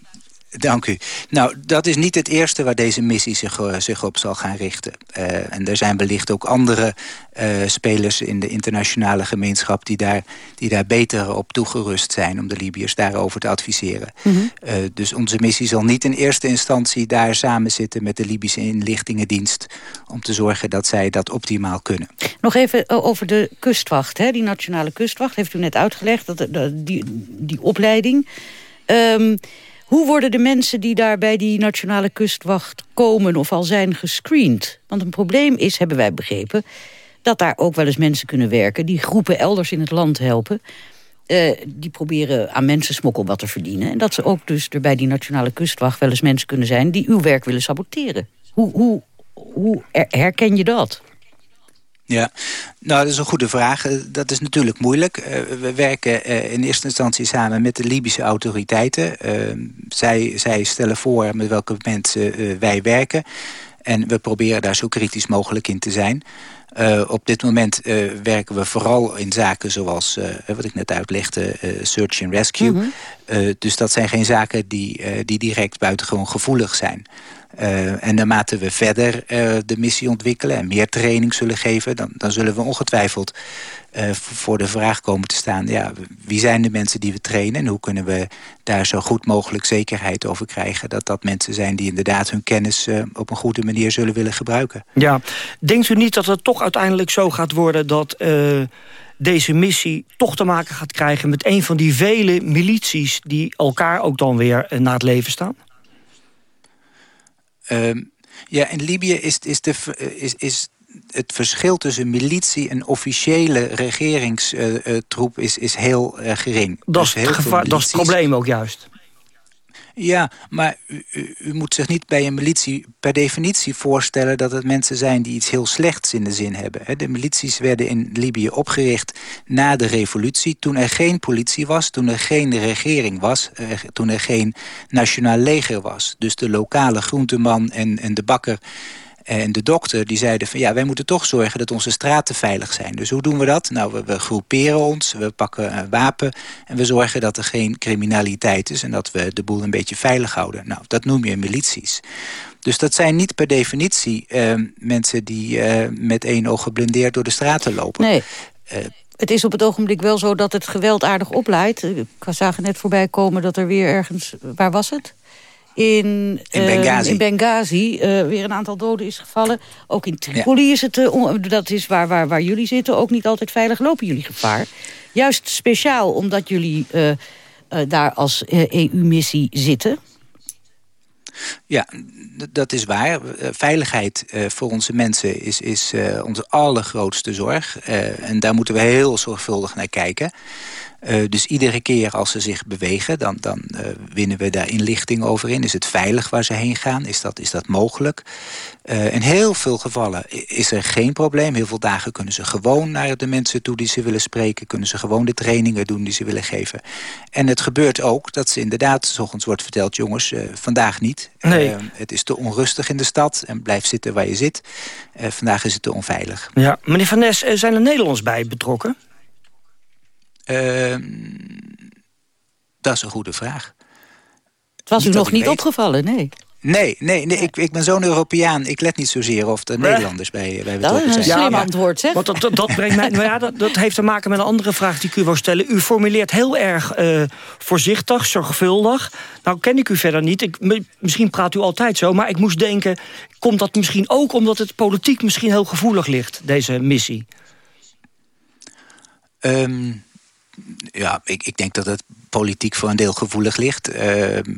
Dank u. Nou, dat is niet het eerste waar deze missie zich, uh, zich op zal gaan richten. Uh, en er zijn wellicht ook andere uh, spelers in de internationale gemeenschap... Die daar, die daar beter op toegerust zijn om de Libiërs daarover te adviseren. Mm -hmm. dus onze missie zal niet in eerste instantie daar samen zitten... met de Libische inlichtingendienst... om te zorgen dat zij dat optimaal kunnen. Nog even over de kustwacht, hè? die nationale kustwacht. Heeft u net uitgelegd, dat, die, die opleiding... Um, hoe worden de mensen die daar bij die nationale kustwacht komen... of al zijn gescreend? Want een probleem is, hebben wij begrepen... dat daar ook wel eens mensen kunnen werken... die groepen elders in het land helpen... Uh, die proberen aan mensen smokkel wat te verdienen. En dat ze ook dus er bij die nationale kustwacht... wel eens mensen kunnen zijn die uw werk willen saboteren. Hoe, hoe, hoe herken je dat? Ja, nou dat is een goede vraag. Eh, dat is natuurlijk moeilijk. Uh, we werken uh, in eerste instantie samen met de Libische autoriteiten. Uh, zij, zij stellen voor met welke mensen wij werken. En we proberen daar zo kritisch mogelijk in te zijn. op dit moment werken we vooral in zaken zoals, wat ik net uitlegde, search and rescue. Mhm. dus dat zijn geen zaken die, die direct buitengewoon gevoelig zijn. Uh, en naarmate we verder uh, de missie ontwikkelen en meer training zullen geven... dan, dan zullen we ongetwijfeld uh, voor de vraag komen te staan... Ja, wie zijn de mensen die we trainen en hoe kunnen we daar zo goed mogelijk zekerheid over krijgen... dat dat mensen zijn die inderdaad hun kennis op een goede manier zullen willen gebruiken. Ja, denkt u niet dat het toch uiteindelijk zo gaat worden dat deze missie toch te maken gaat krijgen... met een van die vele milities die elkaar ook dan weer naar het leven staan? Ehm, ja, in Libië is, is, de, is, is het verschil tussen militie en officiële regeringstroep is, is heel gering. Dat is, dus gevaar, dat is het probleem ook juist. Ja, maar u, u, moet zich niet bij een militie per definitie voorstellen... dat het mensen zijn die iets heel slechts in de zin hebben. De milities werden in Libië opgericht na de revolutie... toen er geen politie was, toen er geen regering was... toen er geen nationaal leger was. Dus de lokale groenteman en, en de bakker en de dokter die zeiden van ja, wij moeten toch zorgen dat onze straten veilig zijn. Dus hoe doen we dat? Nou, we, groeperen ons, we pakken een wapen en we zorgen dat er geen criminaliteit is en dat we de boel een beetje veilig houden. Nou, dat noem je milities. Dus dat zijn niet per definitie uh, mensen die uh, met één oog geblindeerd door de straten lopen. Nee. Uh, het is op het ogenblik wel zo dat het geweld aardig opleidt. Ik zag net voorbij komen dat er weer ergens... Waar was het? In, in Benghazi, uh, in Benghazi uh, weer een aantal doden is gevallen. Ook in Tripoli is het, uh, dat is waar, waar, waar jullie zitten, ook niet altijd veilig. Lopen jullie gevaar? Juist speciaal omdat jullie eh, daar als EU-missie zitten? Ja, dat is waar. Veiligheid voor onze mensen is, is onze allergrootste zorg. en daar moeten we heel zorgvuldig naar kijken. Uh, dus iedere keer als ze zich bewegen, dan, dan uh, winnen we daar inlichting over in. Is het veilig waar ze heen gaan? Is dat, is dat mogelijk? Uh, in heel veel gevallen is er geen probleem. Heel veel dagen kunnen ze gewoon naar de mensen toe die ze willen spreken. Kunnen ze gewoon de trainingen doen die ze willen geven. En het gebeurt ook dat ze inderdaad, s ochtends wordt verteld... jongens, vandaag niet. Nee. het is te onrustig in de stad en blijf zitten waar je zit. vandaag is het te onveilig. Ja, meneer Van Nes, zijn er Nederlands bij betrokken? Ehm, dat is een goede vraag. Het was u nog niet opgevallen, nee. Nee, nee, nee ik, ik ben zo'n Europeaan. Ik let niet zozeer of de Nederlanders bij, bij betrokken zijn. Dat is een slim antwoord, zeg. Want dat, dat, dat, brengt mij, nou ja, dat, dat heeft te maken met een andere vraag die ik u wou stellen. U formuleert heel erg uh, voorzichtig, zorgvuldig. Nou ken ik u verder niet. Ik, misschien praat u altijd zo, maar ik moest denken... komt dat misschien ook omdat het politiek misschien heel gevoelig ligt, deze missie? Um, ja, ik, ik denk dat het politiek voor een deel gevoelig ligt. Ehm,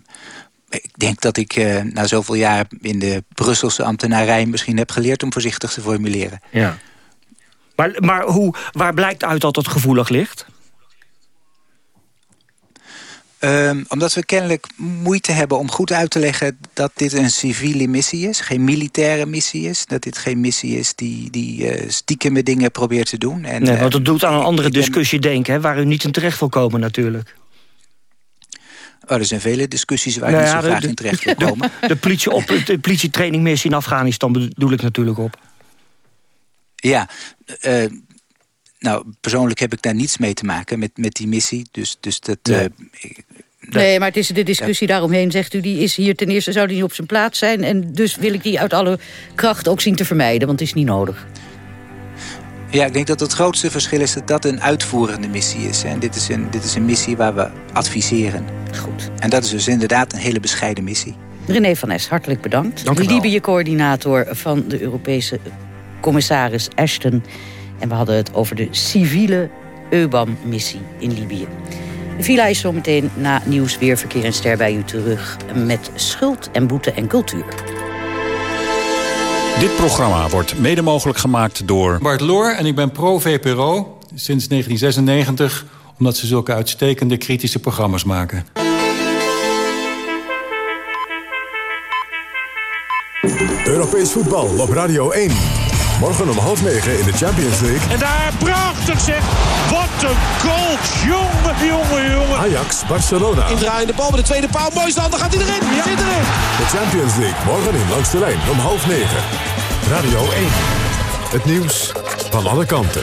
ik denk dat ik uh, na zoveel jaar in de Brusselse ambtenarij... misschien heb geleerd om voorzichtig te formuleren. Ja. Maar, maar hoe, waar blijkt uit dat het gevoelig ligt? Um, omdat we kennelijk moeite hebben om goed uit te leggen... dat dit een civiele missie is, geen militaire missie is. Dat dit geen missie is die, die uh, stiekem dingen probeert te doen. En, nee, want het doet aan een andere discussie denken... Hè, waar u niet in terecht wil komen natuurlijk. Oh, er zijn vele discussies waar nou, ik niet zo graag in terecht wil komen. De, de, politie op, de politietrainingmissie in Afghanistan bedoel ik natuurlijk op. Ja, uh, nou, persoonlijk heb ik daar niets mee te maken met, met die missie. Dus, dus dat... Uh, nee, maar het is de discussie daaromheen, zegt u... die is hier ten eerste, zou die niet op zijn plaats zijn... en dus wil ik die uit alle kracht ook zien te vermijden... want het is niet nodig. Ja, ik denk dat het grootste verschil is dat dat een uitvoerende missie is. En dit is een, dit is een missie waar we adviseren. Goed. En dat is dus inderdaad een hele bescheiden missie. René van Es, hartelijk bedankt. Dank Libië-coördinator van de Europese commissaris Ashton... En we hadden het over de civiele EUBAM-missie in Libië. De villa is zometeen na nieuws, weer, verkeer en ster bij u terug... met schuld en boete en cultuur. Dit programma wordt mede mogelijk gemaakt door... Bart Loor en ik ben pro-VPRO sinds 1996... omdat ze zulke uitstekende kritische programma's maken. Europees voetbal op Radio 1. Morgen om half negen in de Champions League. En daar prachtig zeg. Wat een goal. Jongen, jongen, jongen. Ajax, Barcelona. Indraaiende bal met de tweede paal. Mooi stand, dan gaat hij erin. Ja. Zit erin. De Champions League morgen in langs de lijn om half negen. Radio 1. Het nieuws van alle kanten.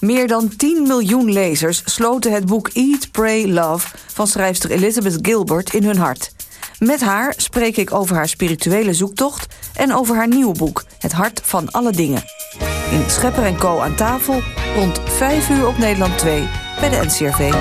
Meer dan 10 miljoen lezers sloten het boek Eat, Pray, Love... van schrijfster Elizabeth Gilbert in hun hart. Met haar spreek ik over haar spirituele zoektocht... en over haar nieuwe boek, Het Hart van Alle Dingen. In Schepper en Co. aan tafel, rond 5 uur op Nederland 2, bij de NCRV.